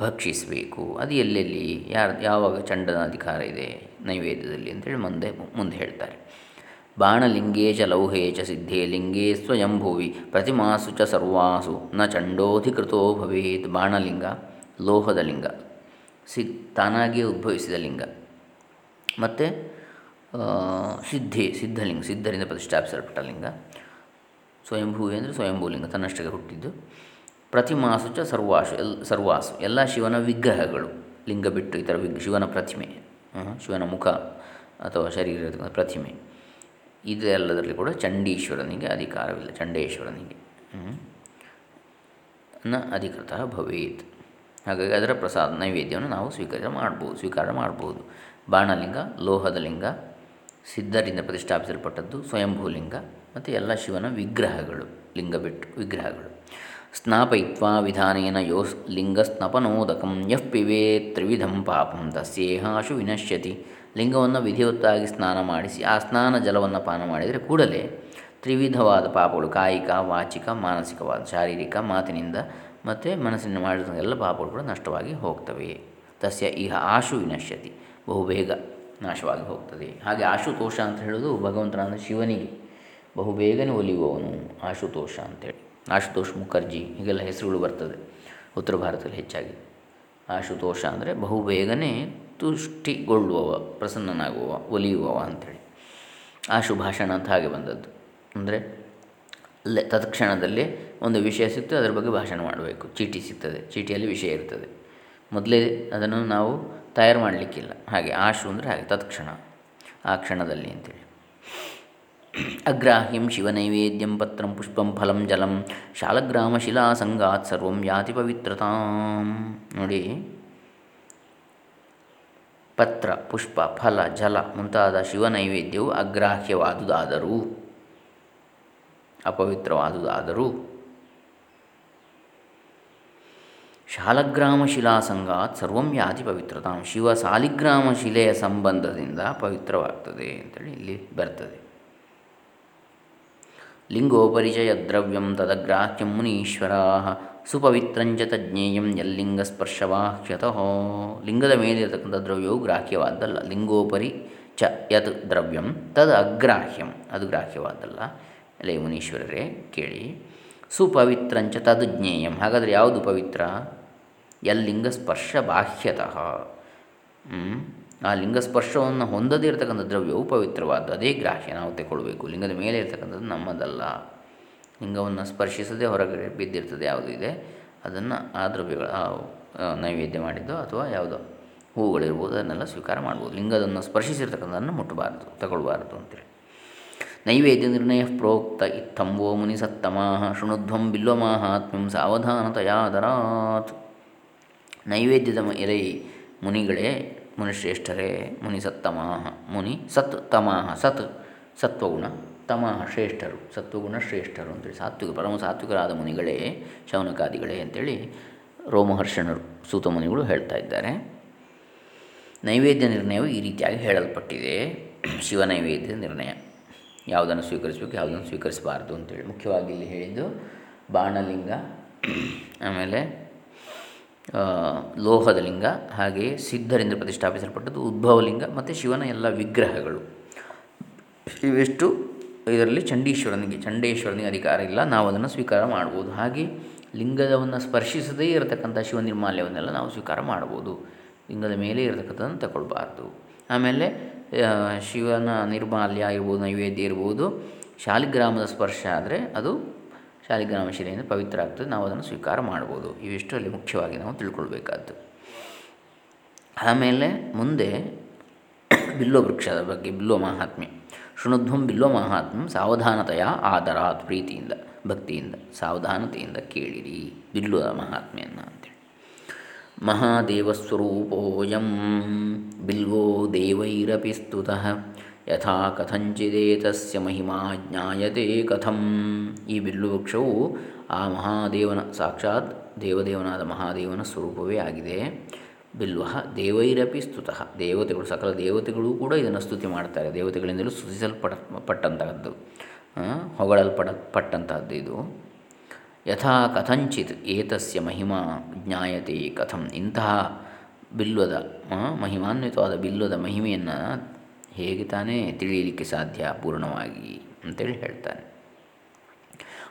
Speaker 1: ಭಕ್ಷಿಸಬೇಕು. ಅದು ಎಲ್ಲೆಲ್ಲಿ? ಯಾರು, ಯಾವಾಗ ಚಂಡನ ಅಧಿಕಾರ ಇದೆ? ನೈವೇದ್ಯದಲ್ಲಿ ಅಂತೇಳಿ ಮುಂದೆ ಮುಂದೆ ಹೇಳ್ತಾರೆ. ಬಾಣಲಿಂಗೇ ಚ ಲೌಹೇ ಚ ಸಿದ್ಧೇ ಲಿಂಗೇ ಸ್ವಯಂಭುವಿ ಪ್ರತಿಮಾಸು ಚ ಸರ್ವಾಸು ನ ಚಂಡೋಧಿಕೃತೋ ಭವೇತ್. ಬಾಣಲಿಂಗ, ಲೋಹದ ಲಿಂಗ ಸಿ ತಾನಾಗಿಯೇ ಉದ್ಭವಿಸಿದ ಲಿಂಗ. ಮತ್ತು ಸಿದ್ಧಿ, ಸಿದ್ಧಲಿಂಗ ಸಿದ್ಧರಿಂದ ಪ್ರತಿಷ್ಠಾಪಿಸಲ್ಪಟ್ಟ ಲಿಂಗ. ಸ್ವಯಂಭೂವಿ ಅಂದರೆ ಸ್ವಯಂಭೂಲಿಂಗ, ತನ್ನಷ್ಟಕ್ಕೆ ಹುಟ್ಟಿದ್ದು. ಪ್ರತಿಮಾಸು ಚ ಸರ್ವಾಸು ಎಲ್, ಸರ್ವಾಸು, ಎಲ್ಲ ಶಿವನ ವಿಗ್ರಹಗಳು, ಲಿಂಗ ಬಿಟ್ಟು ಇತರ ವಿಗ್, ಶಿವನ ಪ್ರತಿಮೆ ಶಿವನ ಮುಖ ಅಥವಾ ಶರೀರ ಪ್ರತಿಮೆ. ಇದೆಲ್ಲದರಲ್ಲಿ ಕೂಡ ಚಂಡೀಶ್ವರನಿಗೆ ಅಧಿಕಾರವಿಲ್ಲ, ಚಂಡೇಶ್ವರನಿಗೆ ನ ಅಧಿಕೃತ ಭವೇತ್. ಹಾಗಾಗಿ ಅದರ ಪ್ರಸಾದ, ನೈವೇದ್ಯವನ್ನು ನಾವು ಸ್ವೀಕಾರ ಮಾಡ್ಬೋದು ಸ್ವೀಕಾರ ಮಾಡ್ಬೋದು. ಬಾಣಲಿಂಗ ಲೋಹದ ಲಿಂಗ ಸಿದ್ಧರಿಂದ ಪ್ರತಿಷ್ಠಾಪಿಸಲ್ಪಟ್ಟದ್ದು ಸ್ವಯಂಭೂಲಿಂಗ ಮತ್ತು ಎಲ್ಲ ಶಿವನ ವಿಗ್ರಹಗಳು ಲಿಂಗ ಬಿಟ್ಟು ವಿಗ್ರಹಗಳು. ಸ್ನಾಪಯಿತ್ವ ವಿಧಾನೇನ ಯೋ ಲಿಂಗಸ್ನಪನೋದಕಂ ಯಃ ಪಿವೇ ತ್ರಿವಿಧಂ ಪಾಪಂ ತಸ್ಯೇಹಾಶು ವಿನಶ್ಯತಿ. ಲಿಂಗವನ್ನು ವಿಧಿವತ್ತಾಗಿ ಸ್ನಾನ ಮಾಡಿಸಿ ಆ ಸ್ನಾನ ಜಲವನ್ನು ಪಾನ ಮಾಡಿದರೆ ಕೂಡಲೇ ತ್ರಿವಿಧವಾದ ಪಾಪಗಳು ಕಾಯಿಕ, ವಾಚಿಕ, ಮಾನಸಿಕವಾದ, ಶಾರೀರಿಕ, ಮಾತಿನಿಂದ ಮತ್ತು ಮನಸ್ಸಿನ ಮಾಡಿದ ಎಲ್ಲ ಪಾಪಗಳು ಕೂಡ ನಷ್ಟವಾಗಿ ಹೋಗ್ತವೆ. ತಸ್ಯ ಇಹ ಆಶು ವಿನಶ್ಯತಿ. ಬಹುಬೇಗ ನಾಶವಾಗಿ ಹೋಗ್ತದೆ. ಹಾಗೆ ಆಶುತೋಷ ಅಂತ ಹೇಳೋದು ಭಗವಂತನಾದ ಶಿವನಿಗೆ ಶಿವನಿಗೆ ಬಹುಬೇಗನೆ ಒಲಿಯುವವನು ಆಶುತೋಷ ಅಂತೇಳಿ. ಆಶುತೋಷ್ ಮುಖರ್ಜಿ ಹೀಗೆಲ್ಲ ಹೆಸರುಗಳು ಬರ್ತದೆ ಉತ್ತರ ಭಾರತದಲ್ಲಿ ಹೆಚ್ಚಾಗಿ. ಆಶುತೋಷ ಅಂದರೆ ಬಹುಬೇಗನೆ ತುಷ್ಟಿಗೊಳ್ಳುವವ, ಪ್ರಸನ್ನನಾಗುವವ, ಒಲಿಯುವವ ಅಂಥೇಳಿ ಆಶು ಭಾಷಣ ಅಂತ ಹಾಗೆ ಬಂದದ್ದು. ಅಂದರೆ ಅಲ್ಲೇ ತತ್ಕ್ಷಣದಲ್ಲಿ ಒಂದು ವಿಷಯ ಸಿಗ್ತದೆ, ಅದರ ಬಗ್ಗೆ ಭಾಷಣ ಮಾಡಬೇಕು. ಚೀಟಿ ಸಿಗ್ತದೆ, ಚೀಟಿಯಲ್ಲಿ ವಿಷಯ ಇರ್ತದೆ. ಮೊದಲೇ ಅದನ್ನು ನಾವು ತಯಾರು ಮಾಡಲಿಕ್ಕಿಲ್ಲ. ಹಾಗೆ ಆಶು ಅಂದರೆ ಹಾಗೆ ತತ್ಕ್ಷಣ, ಆ ಕ್ಷಣದಲ್ಲಿ ಅಂತೇಳಿ. ಅಗ್ರಾಹ್ಯಂ ಶಿವನೈವೇದ್ಯಂ ಪತ್ರಂ ಪುಷ್ಪಂ ಫಲಂ ಜಲಂ ಶಾಲಗ್ರಾಮ ಶಿಲಾ ಸಂಗಾತ್ ಸರ್ವಂ ಯಾತಿ ಪವಿತ್ರತಾಂ. ನೋಡಿ. ಪತ್ರ, ಪುಷ್ಪ, ಫಲ, ಜಲ ಮುಂತಾದ ಶಿವನೈವೇದ್ಯವು ಅಗ್ರಾಹ್ಯವಾದುದಾದರೂ, ಅಪವಿತ್ರವಾದುದಾದರೂ ಶಾಲಗ್ರಾಮ ಶಿಲಾ ಸಂಗಾತ್ ಸರ್ವಂ ಯಾತಿ ಪವಿತ್ರತಾಂ. ಶಿವ ಸಾಲಿಗ್ರಾಮ ಶಿಲೆಯ ಸಂಬಂಧದಿಂದ ಪವಿತ್ರವಾಗ್ತದೆ ಅಂತೇಳಿ ಇಲ್ಲಿ ಬರ್ತದೆ. ಲಿಂಗೋಪರಿಚಯ ದ್ರವ್ಯಂ ತದಗ್ರಾಹ್ಯ ಮುನೀಶ್ವರಾ ಸುಪವಿತ್ರಂಚ ತಜ್ಞೇಯಂ ಯಲ್ಲಿಂಗ ಸ್ಪರ್ಶವಾಹ್ಯತಃ. ಲಿಂಗದ ಮೇಲಿರತಕ್ಕಂಥ ದ್ರವ್ಯವು ಗ್ರಾಹ್ಯವಾದ್ದಲ್ಲ. ಲಿಂಗೋಪರಿ ಚ ಯತ್ ದ್ರವ್ಯಂ ತದ ಅಗ್ರಾಹ್ಯಂ ಅದು ಗ್ರಾಹ್ಯವಾದ್ದಲ್ಲ. ಅಲ್ಲೇ ಮುನೀಶ್ವರರೇ ಕೇಳಿ. ಸುಪವಿತ್ರಂಚ ತದ್ ಜ್ಞೇಯಂ ಹಾಗಾದರೆ ಯಾವುದು ಪವಿತ್ರ? ಯಲ್ಲಿಂಗ ಸ್ಪರ್ಶ ಬಾಹ್ಯತಃ ಆ ಲಿಂಗ ಸ್ಪರ್ಶವನ್ನು ಹೊಂದದೇ ಇರತಕ್ಕಂಥ ದ್ರವ್ಯವು ಪವಿತ್ರವಾದ ಅದೇ ಗ್ರಾಹ್ಯ ನಾವು ತಗೊಳ್ಬೇಕು ಲಿಂಗದ ಮೇಲೆ ಇರತಕ್ಕಂಥದ್ದು ನಮ್ಮದಲ್ಲ. ಲಿಂಗವನ್ನು ಸ್ಪರ್ಶಿಸದೆ ಹೊರಗಡೆ ಬಿದ್ದಿರ್ತದೆ, ಯಾವುದು ಇದೆ. ಅದನ್ನು ಆ ದ್ರವ್ಯಗಳ ನೈವೇದ್ಯ ಮಾಡಿದ್ದು ಅಥವಾ ಯಾವುದೋ ಹೂಗಳಿರ್ಬೋದು ಅದನ್ನೆಲ್ಲ ಸ್ವೀಕಾರ ಮಾಡ್ಬೋದು. ಲಿಂಗದನ್ನು ಸ್ಪರ್ಶಿಸಿರ್ತಕ್ಕಂಥದ್ದನ್ನು ಮುಟ್ಟಬಾರದು, ತಗೊಳ್ಬಾರದು ಅಂತೇಳಿ. ನೈವೇದ್ಯ ನಿರ್ಣಯ ಪ್ರೋಕ್ತ ಇತ್ತಂಬೋ ಮುನಿ ಸತ್ತಮಾಹ ಶೃಣುಧ್ವಂ ಬಿಲ್ವಮಾಹಾತ್ಮ್ಯಂ ಸಾವಧಾನತಯಾದರಾತ್. ನೈವೇದ್ಯದ ಇರೈ ಮುನಿಗಳೇ, ಮುನಿಶ್ರೇಷ್ಠರೇ ಮುನಿ ಸತ್ತಮಾಹ ಮುನಿ ಸತ್ ತಮಾಹ ಸತ್ ಸತ್ವಗುಣ ತಮಾಹ ಶ್ರೇಷ್ಠರು, ಸತ್ವಗುಣ ಶ್ರೇಷ್ಠರು ಅಂತೇಳಿ ಸಾತ್ವಿಕ, ಪರಮ ಸಾತ್ವಿಕರಾದ ಮುನಿಗಳೇ, ಶೌನಕಾದಿಗಳೇ ಅಂತೇಳಿ ರೋಮಹರ್ಷಣರು, ಸೂತ ಮುನಿಗಳು ಹೇಳ್ತಾ ಇದ್ದಾರೆ. ನೈವೇದ್ಯ ನಿರ್ಣಯವು ಈ ರೀತಿಯಾಗಿ ಹೇಳಲ್ಪಟ್ಟಿದೆ. ಶಿವ ನೈವೇದ್ಯ ನಿರ್ಣಯ. ಯಾವುದನ್ನು ಸ್ವೀಕರಿಸಬೇಕು, ಯಾವುದನ್ನು ಸ್ವೀಕರಿಸಬಾರ್ದು ಅಂತೇಳಿ ಮುಖ್ಯವಾಗಿ ಇಲ್ಲಿ ಹೇಳಿದ್ದು ಬಾಣಲಿಂಗ, ಆಮೇಲೆ ಲೋಹದ ಲಿಂಗ ಹಾಗೆಯೇ ಸಿದ್ಧರಿಂದ ಪ್ರತಿಷ್ಠಾಪಿಸಲ್ಪಟ್ಟದ್ದು ಉದ್ಭವಲಿಂಗ ಮತ್ತು ಶಿವನ ಎಲ್ಲ ವಿಗ್ರಹಗಳು. ಇವೆಷ್ಟು ಇದರಲ್ಲಿ ಚಂಡೀಶ್ವರನಿಗೆ, ಚಂಡೇಶ್ವರನಿಗೆ ಅಧಿಕಾರ ಇಲ್ಲ ನಾವು ಅದನ್ನು ಸ್ವೀಕಾರ ಮಾಡ್ಬೋದು. ಹಾಗೆ ಲಿಂಗದವನ್ನು ಸ್ಪರ್ಶಿಸದೇ ಇರತಕ್ಕಂಥ ಶಿವ ನಿರ್ಮಾಲ್ಯವನ್ನೆಲ್ಲ ನಾವು ಸ್ವೀಕಾರ ಮಾಡ್ಬೋದು. ಲಿಂಗದ ಮೇಲೆ ಇರತಕ್ಕಂಥದ್ದನ್ನು ತಗೊಳ್ಬಾರ್ದು ಆಮೇಲೆ ಶಿವನ ನಿರ್ಮಾಲ್ಯ ಇರ್ಬೋದು, ನೈವೇದ್ಯ ಇರ್ಬೋದು, ಶಾಲಿಗ್ರಾಮದ ಸ್ಪರ್ಶ ಆದರೆ ಅದು ಶಾಲಿಗ್ರಾಮ ಶಿಲೆಯಿಂದ ಪವಿತ್ರ ಆಗ್ತದೆ ನಾವು ಅದನ್ನು ಸ್ವೀಕಾರ ಮಾಡ್ಬೋದು. ಇವಿಷ್ಟರಲ್ಲಿ ಮುಖ್ಯವಾಗಿ ನಾವು ತಿಳ್ಕೊಳ್ಬೇಕಾದ್ದು. ಆಮೇಲೆ ಮುಂದೆ ಬಿಲ್ಲೋ ವೃಕ್ಷದ ಬಗ್ಗೆ, ಬಿಲ್ಲೋ ಮಹಾತ್ಮೆ ಶೃಣುಧ್ವಂ ಬಿಲ್ಲೋ ಮಹಾತ್ಮ್ಯಂ ಸಾವಧಾನತೆಯ ಆದರಾತ್ ಪ್ರೀತಿಯಿಂದ, ಭಕ್ತಿಯಿಂದ, ಸಾವಧಾನತೆಯಿಂದ ಕೇಳಿರಿ. ಬಿಲ್ಲುವ ಮಹಾತ್ಮೆಯನ್ನು ಅಂತೇಳಿ. ಮಹಾದೇವಸ್ವರೂಪೋಯಂ ಬಿಲ್ವೋ ದೇವೈರಪಿ ಸ್ತುತಃ. ಯಥಾ ಕಥಂಚಿದೇತಸ್ಯ ಮಹಿಮಾ ಜ್ಞಾಯತೆ ಕಥಂ ಈ ಬಿಲ್ಲು ವೃಕ್ಷವು ಆ ಮಹಾದೇವನ ಸಾಕ್ಷಾತ್ ದೇವದೇವನಾದ ಮಹಾದೇವನ ಸ್ವರೂಪವೇ ಆಗಿದೆ. ಬಿಲ್ವ ದೇವೈರಪಿ ಸ್ತುತಃ. ದೇವತೆಗಳು, ಸಕಲ ದೇವತೆಗಳು ಕೂಡ ಇದನ್ನು ಸ್ತುತಿ ಮಾಡ್ತಾರೆ. ದೇವತೆಗಳಿಂದಲೂ ಸ್ತುತಿಸಲ್ಪಡ, ಪಟ್ಟಂತಹದ್ದು. ಹೊಗಳಲ್ಪಡ ಪಟ್ಟಂತಹದ್ದು ಇದು. ಯಥಾ ಕಥಂಚಿತ್ ಏತಸ್ಯ ಮಹಿಮಾ ಜ್ಞಾಯತೆ ಕಥಂ. ಇಂತಹ ಬಿಲ್ವದ ಮಹಿಮಾನ್ವಿತವಾದ ಬಿಲ್ವದ ಮಹಿಮೆಯನ್ನು ಹೇಗೆ ತಾನೇ ತಿಳಿಯಲಿಕ್ಕೆ ಸಾಧ್ಯ ಪೂರ್ಣವಾಗಿ ಅಂತೇಳಿ ಹೇಳ್ತಾನೆ.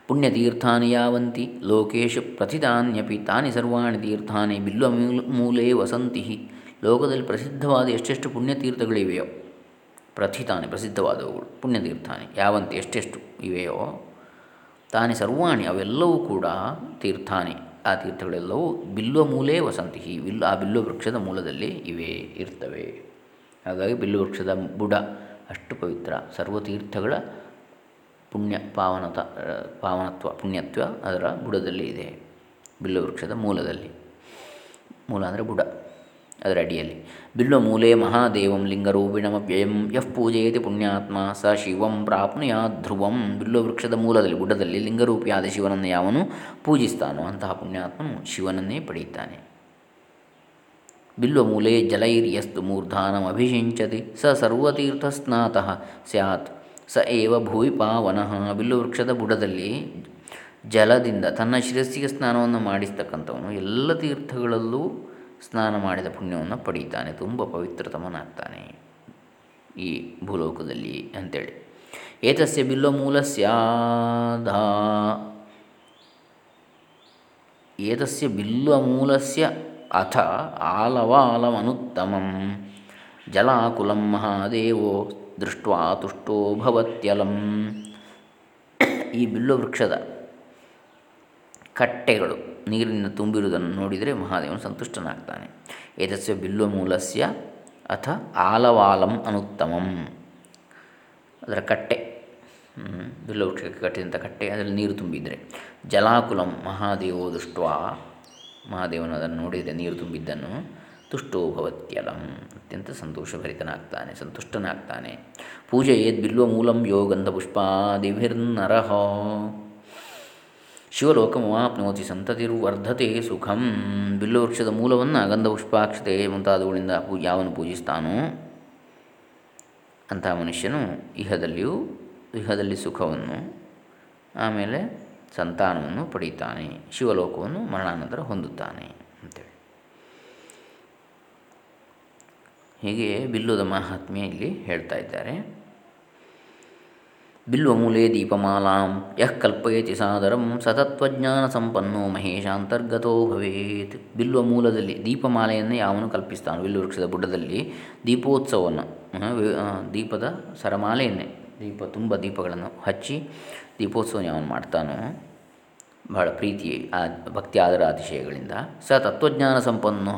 Speaker 1: ಪುಣ್ಯತೀರ್ಥಾನಿ ಯಾವಂತಿ ಲೋಕೇಶು ಪ್ರತಿಧಾನ್ಯಪಿ ತಾನಿ ಸರ್ವಾಣಿ ತೀರ್ಥಾನಿ ಬಿಲ್ವ ಮೂಲೇ ವಸಂತಿ. ಲೋಕದಲ್ಲಿ ಪ್ರಸಿದ್ಧವಾದ ಎಷ್ಟೆಷ್ಟು ಪುಣ್ಯತೀರ್ಥಗಳಿವೆಯೋ ಪ್ರಥಿತಾನಿ ಪ್ರಸಿದ್ಧವಾದವುಗಳು, ಪುಣ್ಯತೀರ್ಥಾನಿ ಯಾವಂತಿ ಎಷ್ಟೆಷ್ಟು ಇವೆಯೋ, ತಾನಿ ಸರ್ವಾಣಿ ಅವೆಲ್ಲವೂ ಕೂಡ ತೀರ್ಥಾನಿ. ಆ ತೀರ್ಥಗಳೆಲ್ಲವೂ ಬಿಲ್ವ ಮೂಲೇ ವಸಂತಿ. ಬಿಲ್ಲು ಆ ಬಿಲ್ವ ವೃಕ್ಷದ ಮೂಲದಲ್ಲಿ ಇವೆ, ಇರ್ತವೆ. ಹಾಗಾಗಿ ಬಿಲ್ಲು ವೃಕ್ಷದ ಬುಡ ಅಷ್ಟು ಪವಿತ್ರ. ಸರ್ವತೀರ್ಥಗಳ ಪುಣ್ಯ ಪಾವನತ, ಪಾವನತ್ವ, ಪುಣ್ಯತ್ವ ಅದರ ಬುಡದಲ್ಲಿ ಇದೆ. ಬಿಲ್ಲು ವೃಕ್ಷದ ಮೂಲದಲ್ಲಿ. ಮೂಲ ಅಂದರೆ ಬುಡ ಅದರ ಅಡಿಯಲ್ಲಿ. ಬಿಲ್ವ ಮೂಲೆ ಮಹಾದೇವಂ ಲಿಂಗರೂಪಿಣಮವ್ಯಯಂ ಯಃ ಪೂಜೆಯತಿ ಪುಣ್ಯಾತ್ಮ ಸ ಶಿವಂ ಪ್ರಾಪ್ನುಯಾ ಧ್ರುವಂ. ಬಿಲ್ವ ವೃಕ್ಷದ ಮೂಲದಲ್ಲಿ, ಬುಡದಲ್ಲಿ ಲಿಂಗರೂಪಿಯಾದ ಶಿವನನ್ನು ಯಾವನು ಪೂಜಿಸ್ತಾನೋ ಅಂತಹ ಪುಣ್ಯಾತ್ಮನು ಶಿವನನ್ನೇ ಪಡೆಯುತ್ತಾನೆ. ಬಿಲ್ವಮೂಲೆ ಜಲೈರ್ಯಸ್ತು ಮೂರ್ಧಾನಮಭಿಷಿಂಚತಿ ಸ ಸರ್ವತೀರ್ಥಸ್ನಾತಃ ಸ್ಯಾತ್, ಸ ಏವ ಭೂವಿ ಪಾವನಃ. ಬಿಲ್ಲುವೃಕ್ಷದ ಬುಡದಲ್ಲಿ ಜಲದಿಂದ ತನ್ನ ಶಿರಸ್ಸಿಗೆ ಸ್ನಾನವನ್ನು ಮಾಡಿಸ್ತಕ್ಕಂಥವನು ಎಲ್ಲ ತೀರ್ಥಗಳಲ್ಲೂ ಸ್ನಾನ ಮಾಡಿದ ಪುಣ್ಯವನ್ನು ಪಡೀತಾನೆ, ತುಂಬ ಪವಿತ್ರತಮನಾಗ್ತಾನೆ ಈ ಭೂಲೋಕದಲ್ಲಿ ಅಂತೇಳಿ. ಏತಸ್ಯ ಬಿಲ್ವಮೂಲಸ್ಯಾದ ಏತಸ್ಯ ಬಿಲ್ವಮೂಲಸ್ಯ ಅಥ ಆಲವಾಲಮನುತ್ತಮಂ ಜಲಾಕುಲಂ ಮಹಾದೇವೋ ದೃಷ್ಟ ತುಷ್ಟೋ ಭವತ್ಯಲಂ ಈ ಬಿಲ್ಲು ವೃಕ್ಷದ ಕಟ್ಟೆಗಳು, ನೀರಿನಿಂದ ತುಂಬಿರುವುದನ್ನು ನೋಡಿದರೆ ಮಹಾದೇವನು ಸಂತುಷ್ಟನಾಗ್ತಾನೆ. ಏತಸ್ಯ ಬಿಲ್ಲು ಮೂಲಸ್ಯ ಅಥ ಆಲವಾಲಂ ಅನುತ್ತಮಂ. ಅದರ ಕಟ್ಟೆ ಬಿಲ್ಲು ವೃಕ್ಷಕ್ಕೆ ಕಟ್ಟಿದಂಥ ಕಟ್ಟೆ, ಅದರಲ್ಲಿ ನೀರು ತುಂಬಿದರೆ ಜಲಾಕುಲಂ ಮಹಾದೇವೋ ದೃಷ್ಟ ಮಹಾದೇವನು ಅದನ್ನು ನೋಡಿದರೆ ನೀರು ತುಂಬಿದ್ದನ್ನು ತುಷ್ಟೋ ಭವತ್ಯಲಂ. ಅತ್ಯಂತ ಸಂತೋಷಭರಿತನಾಗ್ತಾನೆ, ಸಂತುಷ್ಟನಾಗ್ತಾನೆ. ಪೂಜೆಯೇದ್ ಬಿಲ್ವ ಮೂಲಂ ಯೋ ಗಂಧ ಪುಷ್ಪಾದಿಭಿರ್ನರಹ ಸಂತತಿರು ಸಂತತಿರ್ವರ್ಧತೆ ಸುಖಂ. ಬಿಲ್ಲವೃಕ್ಷದ ಮೂಲವನ್ನು ಗಂಧಪುಷ್ಪಾಕ್ಷತೆ ಮುಂತಾದವುಗಳಿಂದ ಪೂ ಯಾವನು ಪೂಜಿಸ್ತಾನೋ ಅಂತಹ ಮನುಷ್ಯನು ಇಹದಲ್ಲಿಯೂ, ಇಹದಲ್ಲಿ ಸುಖವನ್ನು, ಆಮೇಲೆ ಸಂತಾನವನ್ನು ಪಡೆಯುತ್ತಾನೆ ಶಿವಲೋಕವನ್ನು ಮರಣಾನಂತರ ಹೊಂದುತ್ತಾನೆ ಅಂತೇಳಿ. ಹೀಗೆ ಬಿಲ್ಲುದ ಮಹಾತ್ಮೆ ಇಲ್ಲಿ ಹೇಳ್ತಾ ಇದ್ದಾರೆ. ಬಿಲ್ವಮೂಲೆ ದೀಪಮಾಲಾಂ, ಯಃ ಕಲ್ಪಯತಿ ಸಾದರಂ, ಸತತ್ವಜ್ಞಾನ ಸಂಪನ್ನೋ ಮಹೇಶಾಂತರ್ಗತೋ ಭವೇತ್. ಬಿಲ್ವ ಮೂಲದಲ್ಲಿ ದೀಪಮಾಲೆಯನ್ನು ಯಾವನು ಕಲ್ಪಿಸ್ತಾನೋ? ಬಿಲ್ಲು ವೃಕ್ಷದ ಬುಡದಲ್ಲಿ ದೀಪೋತ್ಸವವನ್ನು ದೀಪದ ಸರಮಾಲೆಯನ್ನೇ, ದೀಪ, ತುಂಬ ದೀಪಗಳನ್ನು ಹಚ್ಚಿ ದೀಪೋತ್ಸವನ ಯಾವನು ಮಾಡ್ತಾನೋ. ಬಹಳ ಪ್ರೀತಿ, ಆ, ಭಕ್ತಿ ಆದರ ಅತಿಶಯಗಳಿಂದ. ಸ ತತ್ವಜ್ಞಾನ ಸಂಪನ್ನ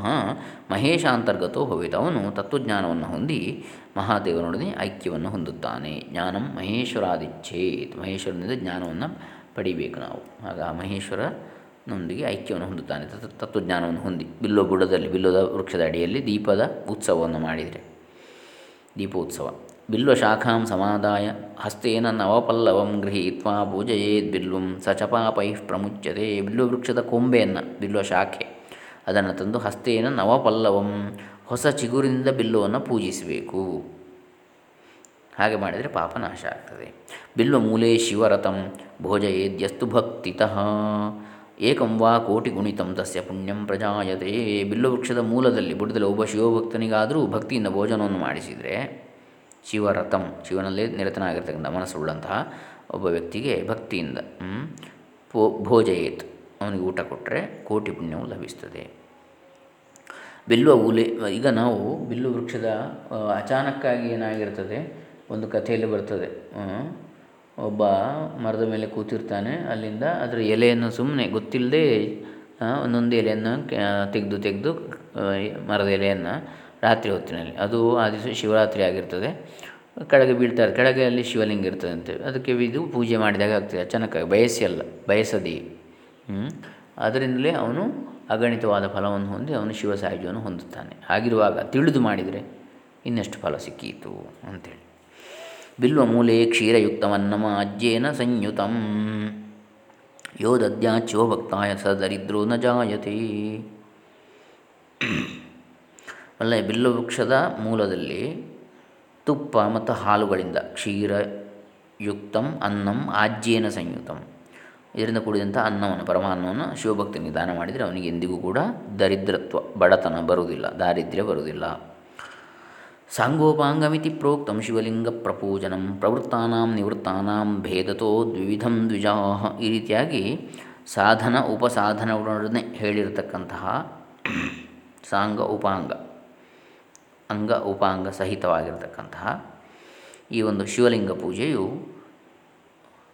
Speaker 1: ಮಹೇಶ ಅಂತರ್ಗತೋ ಹೋಯಿತು ಅವನು ತತ್ವಜ್ಞಾನವನ್ನು ಹೊಂದಿ ಮಹಾದೇವನೊಡನೆ ಐಕ್ಯವನ್ನು ಹೊಂದುತ್ತಾನೆ. ಜ್ಞಾನಂ ಮಹೇಶ್ವರಾದಿಚ್ಛೇತ್. ಮಹೇಶ್ವರನಿಂದ ಜ್ಞಾನವನ್ನು ಪಡಿಬೇಕು ನಾವು. ಆಗ ಮಹೇಶ್ವರನೊಂದಿಗೆ ಐಕ್ಯವನ್ನು ಹೊಂದುತ್ತಾನೆ. ತತ್ವಜ್ಞಾನವನ್ನು ಹೊಂದಿ ಬಿಲ್ಲೋ ಬುಡದಲ್ಲಿ ಬಿಲ್ಲೋದ ವೃಕ್ಷದ ಅಡಿಯಲ್ಲಿ ದೀಪದ ಉತ್ಸವವನ್ನು ಮಾಡಿದರೆ. ದೀಪೋತ್ಸವ. ಬಿಲ್ವಶಾಖಾಂ ಸಮಾದಾಯ ಹಸ್ತೇನ ನವಪಲ್ಲವಂ ಗೃಹೀತ್ವಾ ಪೂಜಯೇದ್ ಬಿಲ್ವಂ ಸಚಪಾಪೈ ಪ್ರಮುಚ್ಯತೆ ಬಿಲ್ವವೃಕ್ಷದ ಕೊಂಬೆಯನ್ನು ಬಿಲ್ವ ಶಾಖೆ ಅದನ್ನು ತಂದು ಹಸ್ತೇನ ನವಪಲ್ಲವಂ। ಹೊಸ ಚಿಗುರಿನಿಂದ ಬಿಲ್ಲುವನ್ನು ಪೂಜಿಸಬೇಕು। ಹಾಗೆ ಮಾಡಿದರೆ ಪಾಪ ನಾಶ ಆಗ್ತದೆ। ಬಿಲ್ವ ಮೂಲೆ ಶಿವರಥಂ। ಭೋಜಯೇದ್ಯಸ್ತು ಭಕ್ತಿತಃ। ಏಕಂ ವಾ ಕೋಟಿ ಗುಣಿತಂ ತಸ್ಯ ಪುಣ್ಯಂ ಪ್ರಜಾಯತೆ। ಬಿಲ್ವವೃಕ್ಷದ ಮೂಲದಲ್ಲಿ ಬುಡದಲ್ಲಿ ಒಬ್ಬ ಶಿವಭಕ್ತನಿಗಾದರೂ ಭಕ್ತಿಯಿಂದ ಭೋಜನವನ್ನು ಮಾಡಿಸಿದರೆ ಶಿವರಥಂ ಶಿವನಲ್ಲಿ ನಿರತನಾಗಿರ್ತಕ್ಕಂಥ ಮನಸ್ಸುಳ್ಳಂತಹ ಒಬ್ಬ ವ್ಯಕ್ತಿಗೆ ಭಕ್ತಿಯಿಂದ ಪೋ ಭೋಜಯೇತ್, ಅವನಿಗೆ ಊಟ ಕೊಟ್ಟರೆ ಕೋಟಿ ಪುಣ್ಯವು ಲಭಿಸ್ತದೆ. ಬಿಲ್ವ ಊಲೆ, ಈಗ ನಾವು ಬಿಲ್ಲು ವೃಕ್ಷದ ಅಚಾನಕ್ಕಾಗಿ ಏನಾಗಿರ್ತದೆ, ಒಂದು ಕಥೆಯಲ್ಲಿ ಬರ್ತದೆ ಒಬ್ಬ ಮರದ ಮೇಲೆ ಕೂತಿರ್ತಾನೆ, ಅಲ್ಲಿಂದ ಅದರ ಎಲೆಯನ್ನು ಸುಮ್ಮನೆ ಗೊತ್ತಿಲ್ಲದೆ ಒಂದೊಂದು ಎಲೆಯನ್ನು ತೆಗೆದು ತೆಗೆದು ಮರದ ಎಲೆಯನ್ನು ರಾತ್ರಿ ಹೊತ್ತಿನಲ್ಲಿ. ಅದು ಆ ದಿವಸ ಶಿವರಾತ್ರಿ ಆಗಿರ್ತದೆ. ಕೆಳಗೆ ಬೀಳ್ತಾರೆ. ಕೆಳಗೆ ಅಲ್ಲಿ ಶಿವಲಿಂಗ ಇರ್ತದೆ ಅಂತೇಳಿ ಅದಕ್ಕೆ ಇದು ಪೂಜೆ ಮಾಡಿದಾಗ ಆಗ್ತದೆ. ಅಚಾನಕ್ಕಾಗಿ ಬಯಸಿ ಅಲ್ಲ, ಬಯಸದಿ. ಅದರಿಂದಲೇ ಅವನು ಅಗಣಿತವಾದ ಫಲವನ್ನು ಹೊಂದಿ ಅವನು ಶಿವ ಸಾಯುಜ್ಯವನ್ನು ಹೊಂದುತ್ತಾನೆ. ಹಾಗಿರುವಾಗ ತಿಳಿದು ಮಾಡಿದರೆ ಇನ್ನಷ್ಟು ಫಲ ಸಿಕ್ಕೀತು ಅಂಥೇಳಿ ಬಿಲ್ವ ಮೂಲೆ ಕ್ಷೀರಯುಕ್ತವನ್ನಮ ಅಜ್ಜೇನ ಸಂಯುತಂ. ಯೋ ದದ್ಯಾಚ್ಯೋ ಭಕ್ತಾಯ ಸ ದರಿದ್ರೋ ನ ಜಾಯತೆ. ಅಲ್ಲ ಬಿಲ್ಲು ವೃಕ್ಷದ ಮೂಲದಲ್ಲಿ ತುಪ್ಪ ಮತ್ತು ಹಾಲುಗಳಿಂದ ಕ್ಷೀರಯುಕ್ತಂ ಅನ್ನಂ ಆಜ್ಯೇನ ಸಂಯುತಂ. ಇದರಿಂದ ಕೂಡಿದಂಥ ಅನ್ನವನ್ನು ಪರಮಾನ್ನವನ್ನು ಶಿವಭಕ್ತನಿಗೆ ದಾನ ಮಾಡಿದರೆ ಅವನಿಗೆ ಎಂದಿಗೂ ಕೂಡ ದರಿದ್ರತ್ವ, ಬಡತನ ಬರುವುದಿಲ್ಲ, ದಾರಿದ್ರ್ಯ ಬರುವುದಿಲ್ಲ. ಸಾಂಗೋಪಾಂಗಮಿತಿ ಪ್ರೋಕ್ತಂ ಶಿವಲಿಂಗ ಪ್ರಪೂಜನಂ ಪ್ರವೃತ್ತಾನಾಂ ನಿವೃತ್ತಾನಾಂ ಭೇದತೋ ದ್ವಿವಿಧಂ ದ್ವಿಜಾ ಈ ರೀತಿಯಾಗಿ ಸಾಧನ ಉಪಸಾಧನಗಳೊಡನೆ ಹೇಳಿರತಕ್ಕಂತಹ ಸಾಂಗ ಉಪಾಂಗ. ಅಂಗ ಉಪಾಂಗ ಸಹಿತವಾಗಿರ್ತಕ್ಕಂತಹ ಈ ಒಂದು ಶಿವಲಿಂಗ ಪೂಜೆಯು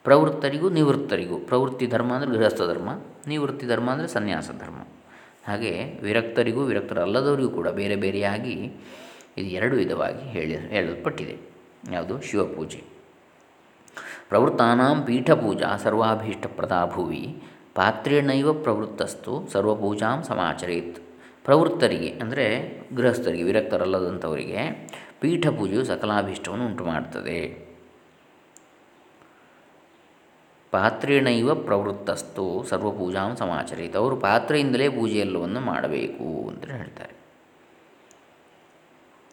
Speaker 1: ಪ್ರವೃತ್ತರಿಗೂ ನಿವೃತ್ತರಿಗೂ, ಪ್ರವೃತ್ತಿ ಧರ್ಮ ಅಂದರೆ ಗೃಹಸ್ಥ ಧರ್ಮ, ನಿವೃತ್ತಿ ಧರ್ಮ ಅಂದರೆ ಸನ್ಯಾಸ ಧರ್ಮ. ಹಾಗೆ ವಿರಕ್ತರಿಗೂ ವಿರಕ್ತರಲ್ಲದವರಿಗೂ ಕೂಡ ಬೇರೆ ಬೇರೆಯಾಗಿ ಇದು ಎರಡು ವಿಧವಾಗಿ ಹೇಳಿ, ಹೇಳಲ್ಪಟ್ಟಿದೆ. ಯಾವುದು? ಶಿವಪೂಜೆ. ಪ್ರವೃತ್ತಾನಾಂ ಪೀಠಪೂಜಾ ಸರ್ವಾಭೀಷ್ಟಪ್ರದಾ ಭುವಿ ಪಾತ್ರೇಣೈವ ಪ್ರವೃತ್ತಸ್ತು ಸರ್ವಪೂಜಾಂ ಸಮಾಚರೇತ್. ಪ್ರವೃತ್ತರಿಗೆ, ಅಂದರೆ ಗೃಹಸ್ಥರಿಗೆ, ವಿರಕ್ತರಲ್ಲದಂಥವರಿಗೆ ಪೀಠಪೂಜೆಯು ಸಕಲಾಭೀಷ್ಟವನ್ನು ಉಂಟು ಮಾಡ್ತದೆ ಪಾತ್ರೇಣೈವ ಪ್ರವೃತ್ತಸ್ತು ಸರ್ವಪೂಜಾಂ ಸಮಾಚರಿತ ಅವರು ಪಾತ್ರೆಯಿಂದಲೇ ಪೂಜೆಯೆಲ್ಲವನ್ನು ಮಾಡಬೇಕು ಅಂತ ಹೇಳ್ತಾರೆ.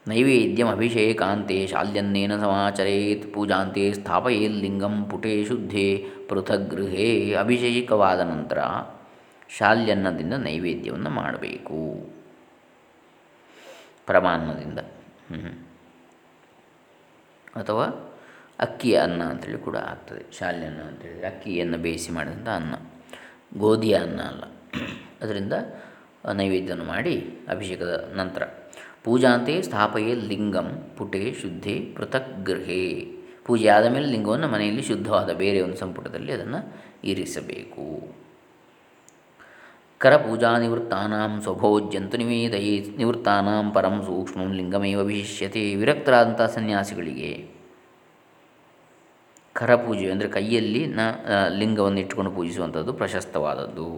Speaker 1: ನೈವೇದ್ಯಂ ಅಭಿಷೇಕಾಂತೆ ಶಾಲ್ಯನ್ನೇನ ಸಮಾಚರೇತ್, ಪೂಜಾಂತೆ ಸ್ಥಾಪಯೇಲ್ಲಿಂಗಂ ಪುಟೇ ಶುದ್ಧೇ ಪೃಥಗೃಹೇ ಅಭಿಷೇಕವಾದ ನಂತರ ಶಾಲ್ಯನ್ನದಿಂದ ನೈವೇದ್ಯವನ್ನು ಮಾಡಬೇಕು. ಪರಮಾನ್ನದಿಂದ. ಅಥವಾ ಅಕ್ಕಿಯ ಅನ್ನ ಅಂಥೇಳಿ ಕೂಡ ಆಗ್ತದೆ. ಶಾಲ್ಯನ್ನ ಅಂತೇಳಿ ಅಕ್ಕಿಯನ್ನು ಬೇಯಿಸಿ ಮಾಡಿದಂಥ ಅನ್ನ. ಗೋಧಿಯ ಅನ್ನ ಅಲ್ಲ. ಅದರಿಂದ ನೈವೇದ್ಯವನ್ನು ಮಾಡಿ ಅಭಿಷೇಕದ ನಂತರ. ಪೂಜಾಂತೆ ಸ್ಥಾಪಯೇ ಲಿಂಗಂ ಪುಟೆ ಶುದ್ಧೆ ಪೃಥಕ್ ಗೃಹೇ. ಪೂಜೆ ಆದ ಮೇಲೆ ಲಿಂಗವನ್ನು ಮನೆಯಲ್ಲಿ ಶುದ್ಧವಾದ ಬೇರೆ ಒಂದು ಸಂಪುಟದಲ್ಲಿ ಅದನ್ನು ಇರಿಸಬೇಕು. ಕರಪೂಜಾ ನಿವೃತ್ತಾನಾಂ ಸ್ವಭೋಜ್ಯಂತು ನಿವೇದಯಿ ನಿವೃತ್ತಾನಾಂ ಪರಂ ಸೂಕ್ಷ್ಮಂ ಲಿಂಗಮೇವ ವಿಶಿಷ್ಯತೆ ವಿರಕ್ತರಾದಂಥ ಸನ್ಯಾಸಿಗಳಿಗೆ ಕರಪೂಜೆ ಅಂದರೆ ಕೈಯಲ್ಲಿ ನ ಲಿಂಗವನ್ನು ಇಟ್ಟುಕೊಂಡು ಪೂಜಿಸುವಂಥದ್ದು ಪ್ರಶಸ್ತವಾದದ್ದು.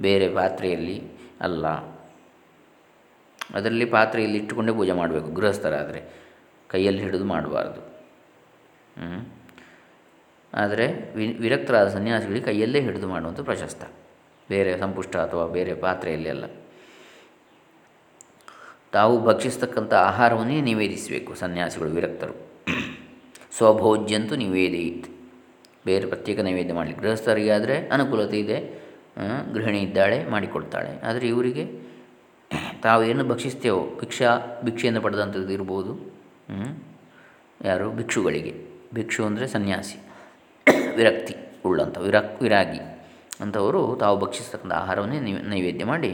Speaker 1: ಬೇರೆ ಪಾತ್ರೆಯಲ್ಲಿ ಅಲ್ಲ. ಅದರಲ್ಲಿ ಪಾತ್ರೆಯಲ್ಲಿ ಇಟ್ಟುಕೊಂಡೇ ಪೂಜೆ ಮಾಡಬೇಕು ಗೃಹಸ್ಥರಾದರೆ. ಕೈಯಲ್ಲಿ ಹಿಡಿದು ಮಾಡಬಾರ್ದು. ಆದರೆ ವಿರಕ್ತರಾದ ಸನ್ಯಾಸಿಗಳಿಗೆ ಕೈಯಲ್ಲೇ ಹಿಡಿದು ಮಾಡುವಂಥದ್ದು ಪ್ರಶಸ್ತ. ಬೇರೆ ಸಂಪುಷ್ಟ ಅಥವಾ ಬೇರೆ ಪಾತ್ರೆಯಲ್ಲಿ ಅಲ್ಲ. ತಾವು ಭಕ್ಷಿಸ್ತಕ್ಕಂಥ ಆಹಾರವನ್ನೇ ನಿವೇದಿಸಬೇಕು, ಸನ್ಯಾಸಿಗಳು, ವಿರಕ್ತರು. ಸ್ವಭೋಜ್ಯಂತೂ ನಿವೇದಿತ್ ಬೇರೆ ಪ್ರತ್ಯೇಕ ನೈವೇದ್ಯ ಮಾಡಲಿ ಗೃಹಸ್ಥರಿಗಾದರೆ ಅನುಕೂಲತೆ ಇದೆ. ಗೃಹಿಣಿ ಇದ್ದಾಳೆ, ಮಾಡಿಕೊಡ್ತಾಳೆ. ಆದರೆ ಇವರಿಗೆ ತಾವು ಏನು ಭಕ್ಷಿಸ್ತೇವೋ, ಭಿಕ್ಷಾ ಭಿಕ್ಷೆಯನ್ನು ಪಡೆದಂಥದ್ದು ಇರ್ಬೋದು. ಯಾರು? ಭಿಕ್ಷುಗಳಿಗೆ. ಭಿಕ್ಷು ಅಂದರೆ ಸನ್ಯಾಸಿ. ವಿರಕ್ತಿ ಉಳ್ಳಂಥ, ವಿರಕ್, ವಿರಾಗಿ. ಅಂಥವರು ತಾವು ಭಕ್ಷಿಸ್ತಕ್ಕಂಥ ಆಹಾರವನ್ನೇ ನೈವೇದ್ಯ ಮಾಡಿ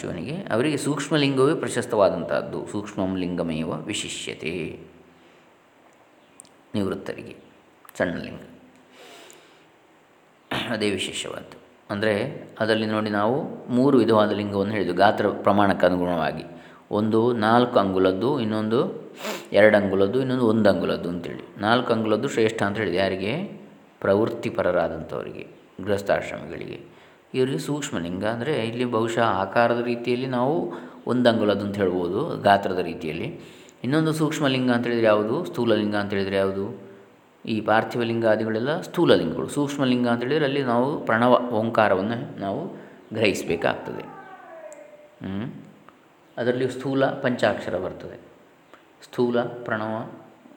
Speaker 1: ಶಿವನಿಗೆ ಅವರಿಗೆ ಸೂಕ್ಷ್ಮಲಿಂಗವೇ ಪ್ರಶಸ್ತವಾದಂಥದ್ದು ಸೂಕ್ಷ್ಮಂ ಲಿಂಗಮೇವ ವಿಶಿಷ್ಯತೆ. ನಿವೃತ್ತರಿಗೆ ಸಣ್ಣ ಲಿಂಗ. ಅದೇ ವಿಶೇಷವಾದ್ದು. ಅಂದರೆ ಅದರಲ್ಲಿ ನೋಡಿ ನಾವು ಮೂರು ವಿಧವಾದ ಲಿಂಗವನ್ನು ಹೇಳಿದ್ದು ಗಾತ್ರ ಪ್ರಮಾಣಕ್ಕೆ ಅನುಗುಣವಾಗಿ. ಒಂದು ನಾಲ್ಕು ಅಂಗುಲದ್ದು, ಇನ್ನೊಂದು ಎರಡು ಅಂಗುಲದ್ದು, ಇನ್ನೊಂದು ಒಂದು ಅಂಗುಲದ್ದು ಅಂತೇಳಿ. ನಾಲ್ಕು ಅಂಗುಲದ್ದು ಶ್ರೇಷ್ಠ ಅಂತ ಹೇಳಿದೆ ಯಾರಿಗೆ? ಪ್ರವೃತ್ತಿಪರರಾದಂಥವರಿಗೆ ಗೃಹಸ್ಥಾಶ್ರಮಿಗಳಿಗೆ. ಇವರಿಗೆ ಸೂಕ್ಷ್ಮಲಿಂಗ ಅಂದರೆ ಇಲ್ಲಿ ಬಹುಶಃ ಆಕಾರದ ರೀತಿಯಲ್ಲಿ ನಾವು ಒಂದು ಅಂಗುಲದ್ದು ಅಂತ ಹೇಳ್ಬೋದು, ಗಾತ್ರದ ರೀತಿಯಲ್ಲಿ. ಇನ್ನೊಂದು ಸೂಕ್ಷ್ಮಲಿಂಗ ಅಂತ ಹೇಳಿದರೆ ಯಾವುದು? ಸ್ಥೂಲಲಿಂಗ ಅಂತ ಹೇಳಿದರೆ ಯಾವುದು? ಈ ಪಾರ್ಥಿವಲಿಂಗಾದಿಗಳೆಲ್ಲ ಸ್ಥೂಲಲಿಂಗಗಳು ಸ್ಥೂಲ ಲಿಂಗಗಳು. ಸೂಕ್ಷ್ಮಲಿಂಗ ಅಂತ ಹೇಳಿದರೆ ಅಲ್ಲಿ ನಾವು ಪ್ರಣವ ಓಂಕಾರವನ್ನು ನಾವು ಗ್ರಹಿಸಬೇಕಾಗ್ತದೆ. ಅದರಲ್ಲಿ ಸ್ಥೂಲ ಪಂಚಾಕ್ಷರ ಬರ್ತದೆ. ಸ್ಥೂಲ, ಪ್ರಣವ,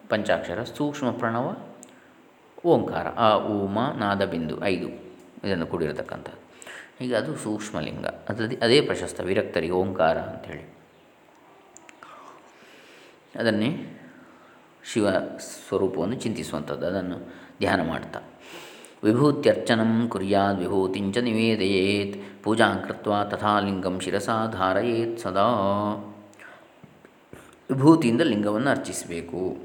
Speaker 1: ಪಂಚಾಕ್ಷರ, ಸೂಕ್ಷ್ಮ ಪ್ರಣವ, ಓಂಕಾರ, ಆ ಊಮ ನಾದ, ಬಿಂದು ಐದು. ಇದನ್ನು ಕೂಡಿರತಕ್ಕಂಥದ್ದು ಈಗ ಅದು ಸೂಕ್ಷ್ಮಲಿಂಗ. ಅದರಲ್ಲಿ ಅದೇ ಪ್ರಶಸ್ತ, ವಿರಕ್ತರಿಗೆ ಓಂಕಾರ ಅಂಥೇಳಿ. ಅದನ್ನೇ ಶಿವ ಸ್ವರೂಪವನ್ನು ಚಿಂತಿಸುವಂಥದ್ದು, ಅದನ್ನು ಧ್ಯಾನ ಮಾಡ್ತಾ. ವಿಭೂತ್ಯರ್ಚನಂ ಕುರ್ಯಾದ್ ವಿಭೂತಿಂಚ ನಿವೇದಯೇತ್, ಪೂಜಾ ಕೃತ್ವ ತಥಾ ಲಿಂಗಂ ಶಿರಸಾ ಸದಾ. ವಿಭೂತಿಯಿಂದ ಲಿಂಗವನ್ನು ಅರ್ಚಿಸಬೇಕು.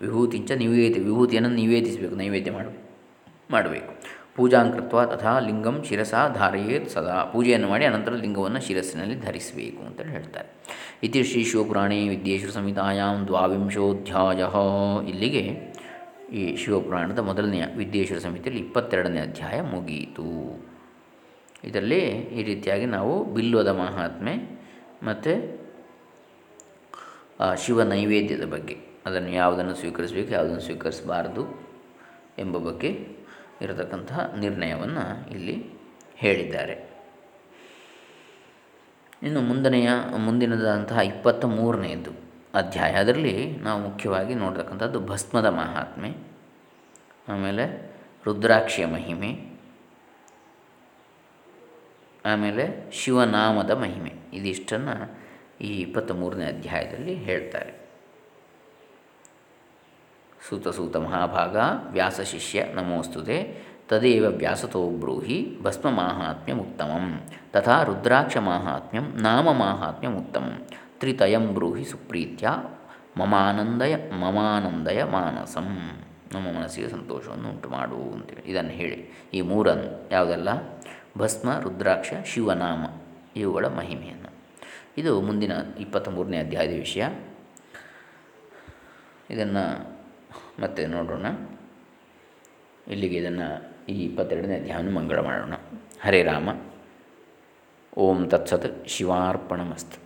Speaker 1: ವಿಭೂತಿಂಚ ನಿವೇದ, ವಿಭೂತಿಯನ್ನು ನಿವೇದಿಸಬೇಕು, ನೈವೇದ್ಯ ಮಾಡಬೇಕು ಮಾಡಬೇಕು. ಪೂಜಾಂಕೃತ್ವ ತಥಾ ಲಿಂಗಂ ಶಿರಸ ಧಾರಯೇತ್ ಸದಾ. ಪೂಜೆಯನ್ನು ಮಾಡಿ ಅನಂತರ ಲಿಂಗವನ್ನು ಶಿರಸ್ಸಿನಲ್ಲಿ ಧರಿಸಬೇಕು ಅಂತೇಳಿ ಹೇಳ್ತಾರೆ. ಇತಿ ಶ್ರೀ ಶಿವಪುರಾಣೇ ವಿದ್ಯೇಶ್ವರ ಸಂಹಿತಾಯಾಮ್ ದ್ವಾವಿಂಶೋಧ್ಯಾಯ. ಇಲ್ಲಿಗೆ ಈ ಶಿವಪುರಾಣದ ಮೊದಲನೆಯ ವಿದ್ಯೇಶ್ವರ ಸಮಿತಿಯಲ್ಲಿ ಇಪ್ಪತ್ತೆರಡನೇ ಅಧ್ಯಾಯ ಮುಗಿಯಿತು ಇದರಲ್ಲಿ ಈ ರೀತಿಯಾಗಿ ನಾವು ಬಿಲ್ವದ ಮಹಾತ್ಮೆ ಮತ್ತು ಶಿವ ನೈವೇದ್ಯದ ಬಗ್ಗೆ, ಅದನ್ನು ಯಾವುದನ್ನು ಸ್ವೀಕರಿಸಬೇಕು, ಯಾವುದನ್ನು ಸ್ವೀಕರಿಸಬಾರದು ಎಂಬ ಬಗ್ಗೆ ಇರತಕ್ಕಂತಹ ನಿರ್ಣಯವನ್ನು ಇಲ್ಲಿ ಹೇಳಿದ್ದಾರೆ. ಇನ್ನು ಮುಂದನೆಯ ಮುಂದಿನದಾದಂತಹ ಇಪ್ಪತ್ತ ಮೂರನೆಯದು ಅಧ್ಯಾಯ. ಅದರಲ್ಲಿ ನಾವು ಮುಖ್ಯವಾಗಿ ನೋಡ್ತಕ್ಕಂಥದ್ದು ಭಸ್ಮದ ಮಹಾತ್ಮೆ, ಆಮೇಲೆ ರುದ್ರಾಕ್ಷಿಯ ಮಹಿಮೆ, ಆಮೇಲೆ ಶಿವನಾಮದ ಮಹಿಮೆ. ಇದಿಷ್ಟನ್ನು ಈ ಇಪ್ಪತ್ತ ಮೂರನೇ ಅಧ್ಯಾಯದಲ್ಲಿ ಹೇಳ್ತಾರೆ. ಸೂತ ಸೂತ ಮಹಾಭಾಗ ವ್ಯಾಸಶಿಷ್ಯ ನಮೋಸ್ತುತೆ. ತದೇವ ವ್ಯಾಸತೋ ಬ್ರೂಹಿ ಭಸ್ಮ ಮಾಹಾತ್ಮ್ಯಂ ಉತ್ತಮಂ ತಥಾ ರುದ್ರಾಕ್ಷ ಮಾಹಾತ್ಮ್ಯಂ ನಾಮ ಮಾಹಾತ್ಮ್ಯಂ ಉತ್ತಮ ತ್ರಿತಯಂ ಬ್ರೂಹಿ ಸುಪ್ರೀತ್ಯ ಮಮಾನಂದಯ ಮಮಾನಂದಯ ಮಾನಸಂ. ನಮ್ಮ ಮನಸ್ಸಿಗೆ ಸಂತೋಷವನ್ನು ಉಂಟು ಮಾಡು ಅಂತೇಳಿ ಇದನ್ನು ಹೇಳಿ. ಈ ಮೂರನ್ನು ಯಾವುದೆಲ್ಲ? ಭಸ್ಮ, ರುದ್ರಾಕ್ಷ, ಶಿವನಾಮ ಇವುಗಳ ಮಹಿಮೆಯನ್ನು. ಇದು ಮುಂದಿನ ಇಪ್ಪತ್ತ ಮೂರನೇ ಅಧ್ಯಾಯದ ವಿಷಯ. ಇದನ್ನು ಮತ್ತೆ ನೋಡೋಣ. ಇಲ್ಲಿಗೆ ಇದನ್ನು ಈ ಇಪ್ಪತ್ತೆರಡನೇ ಅಧ್ಯಾಯವನ್ನು ಮಂಗಳ ಮಾಡೋಣ. ಹರೇ ರಾಮ. ಓಂ ತತ್ಸತ್ ಶಿವಾರ್ಪಣಮಸ್ತು.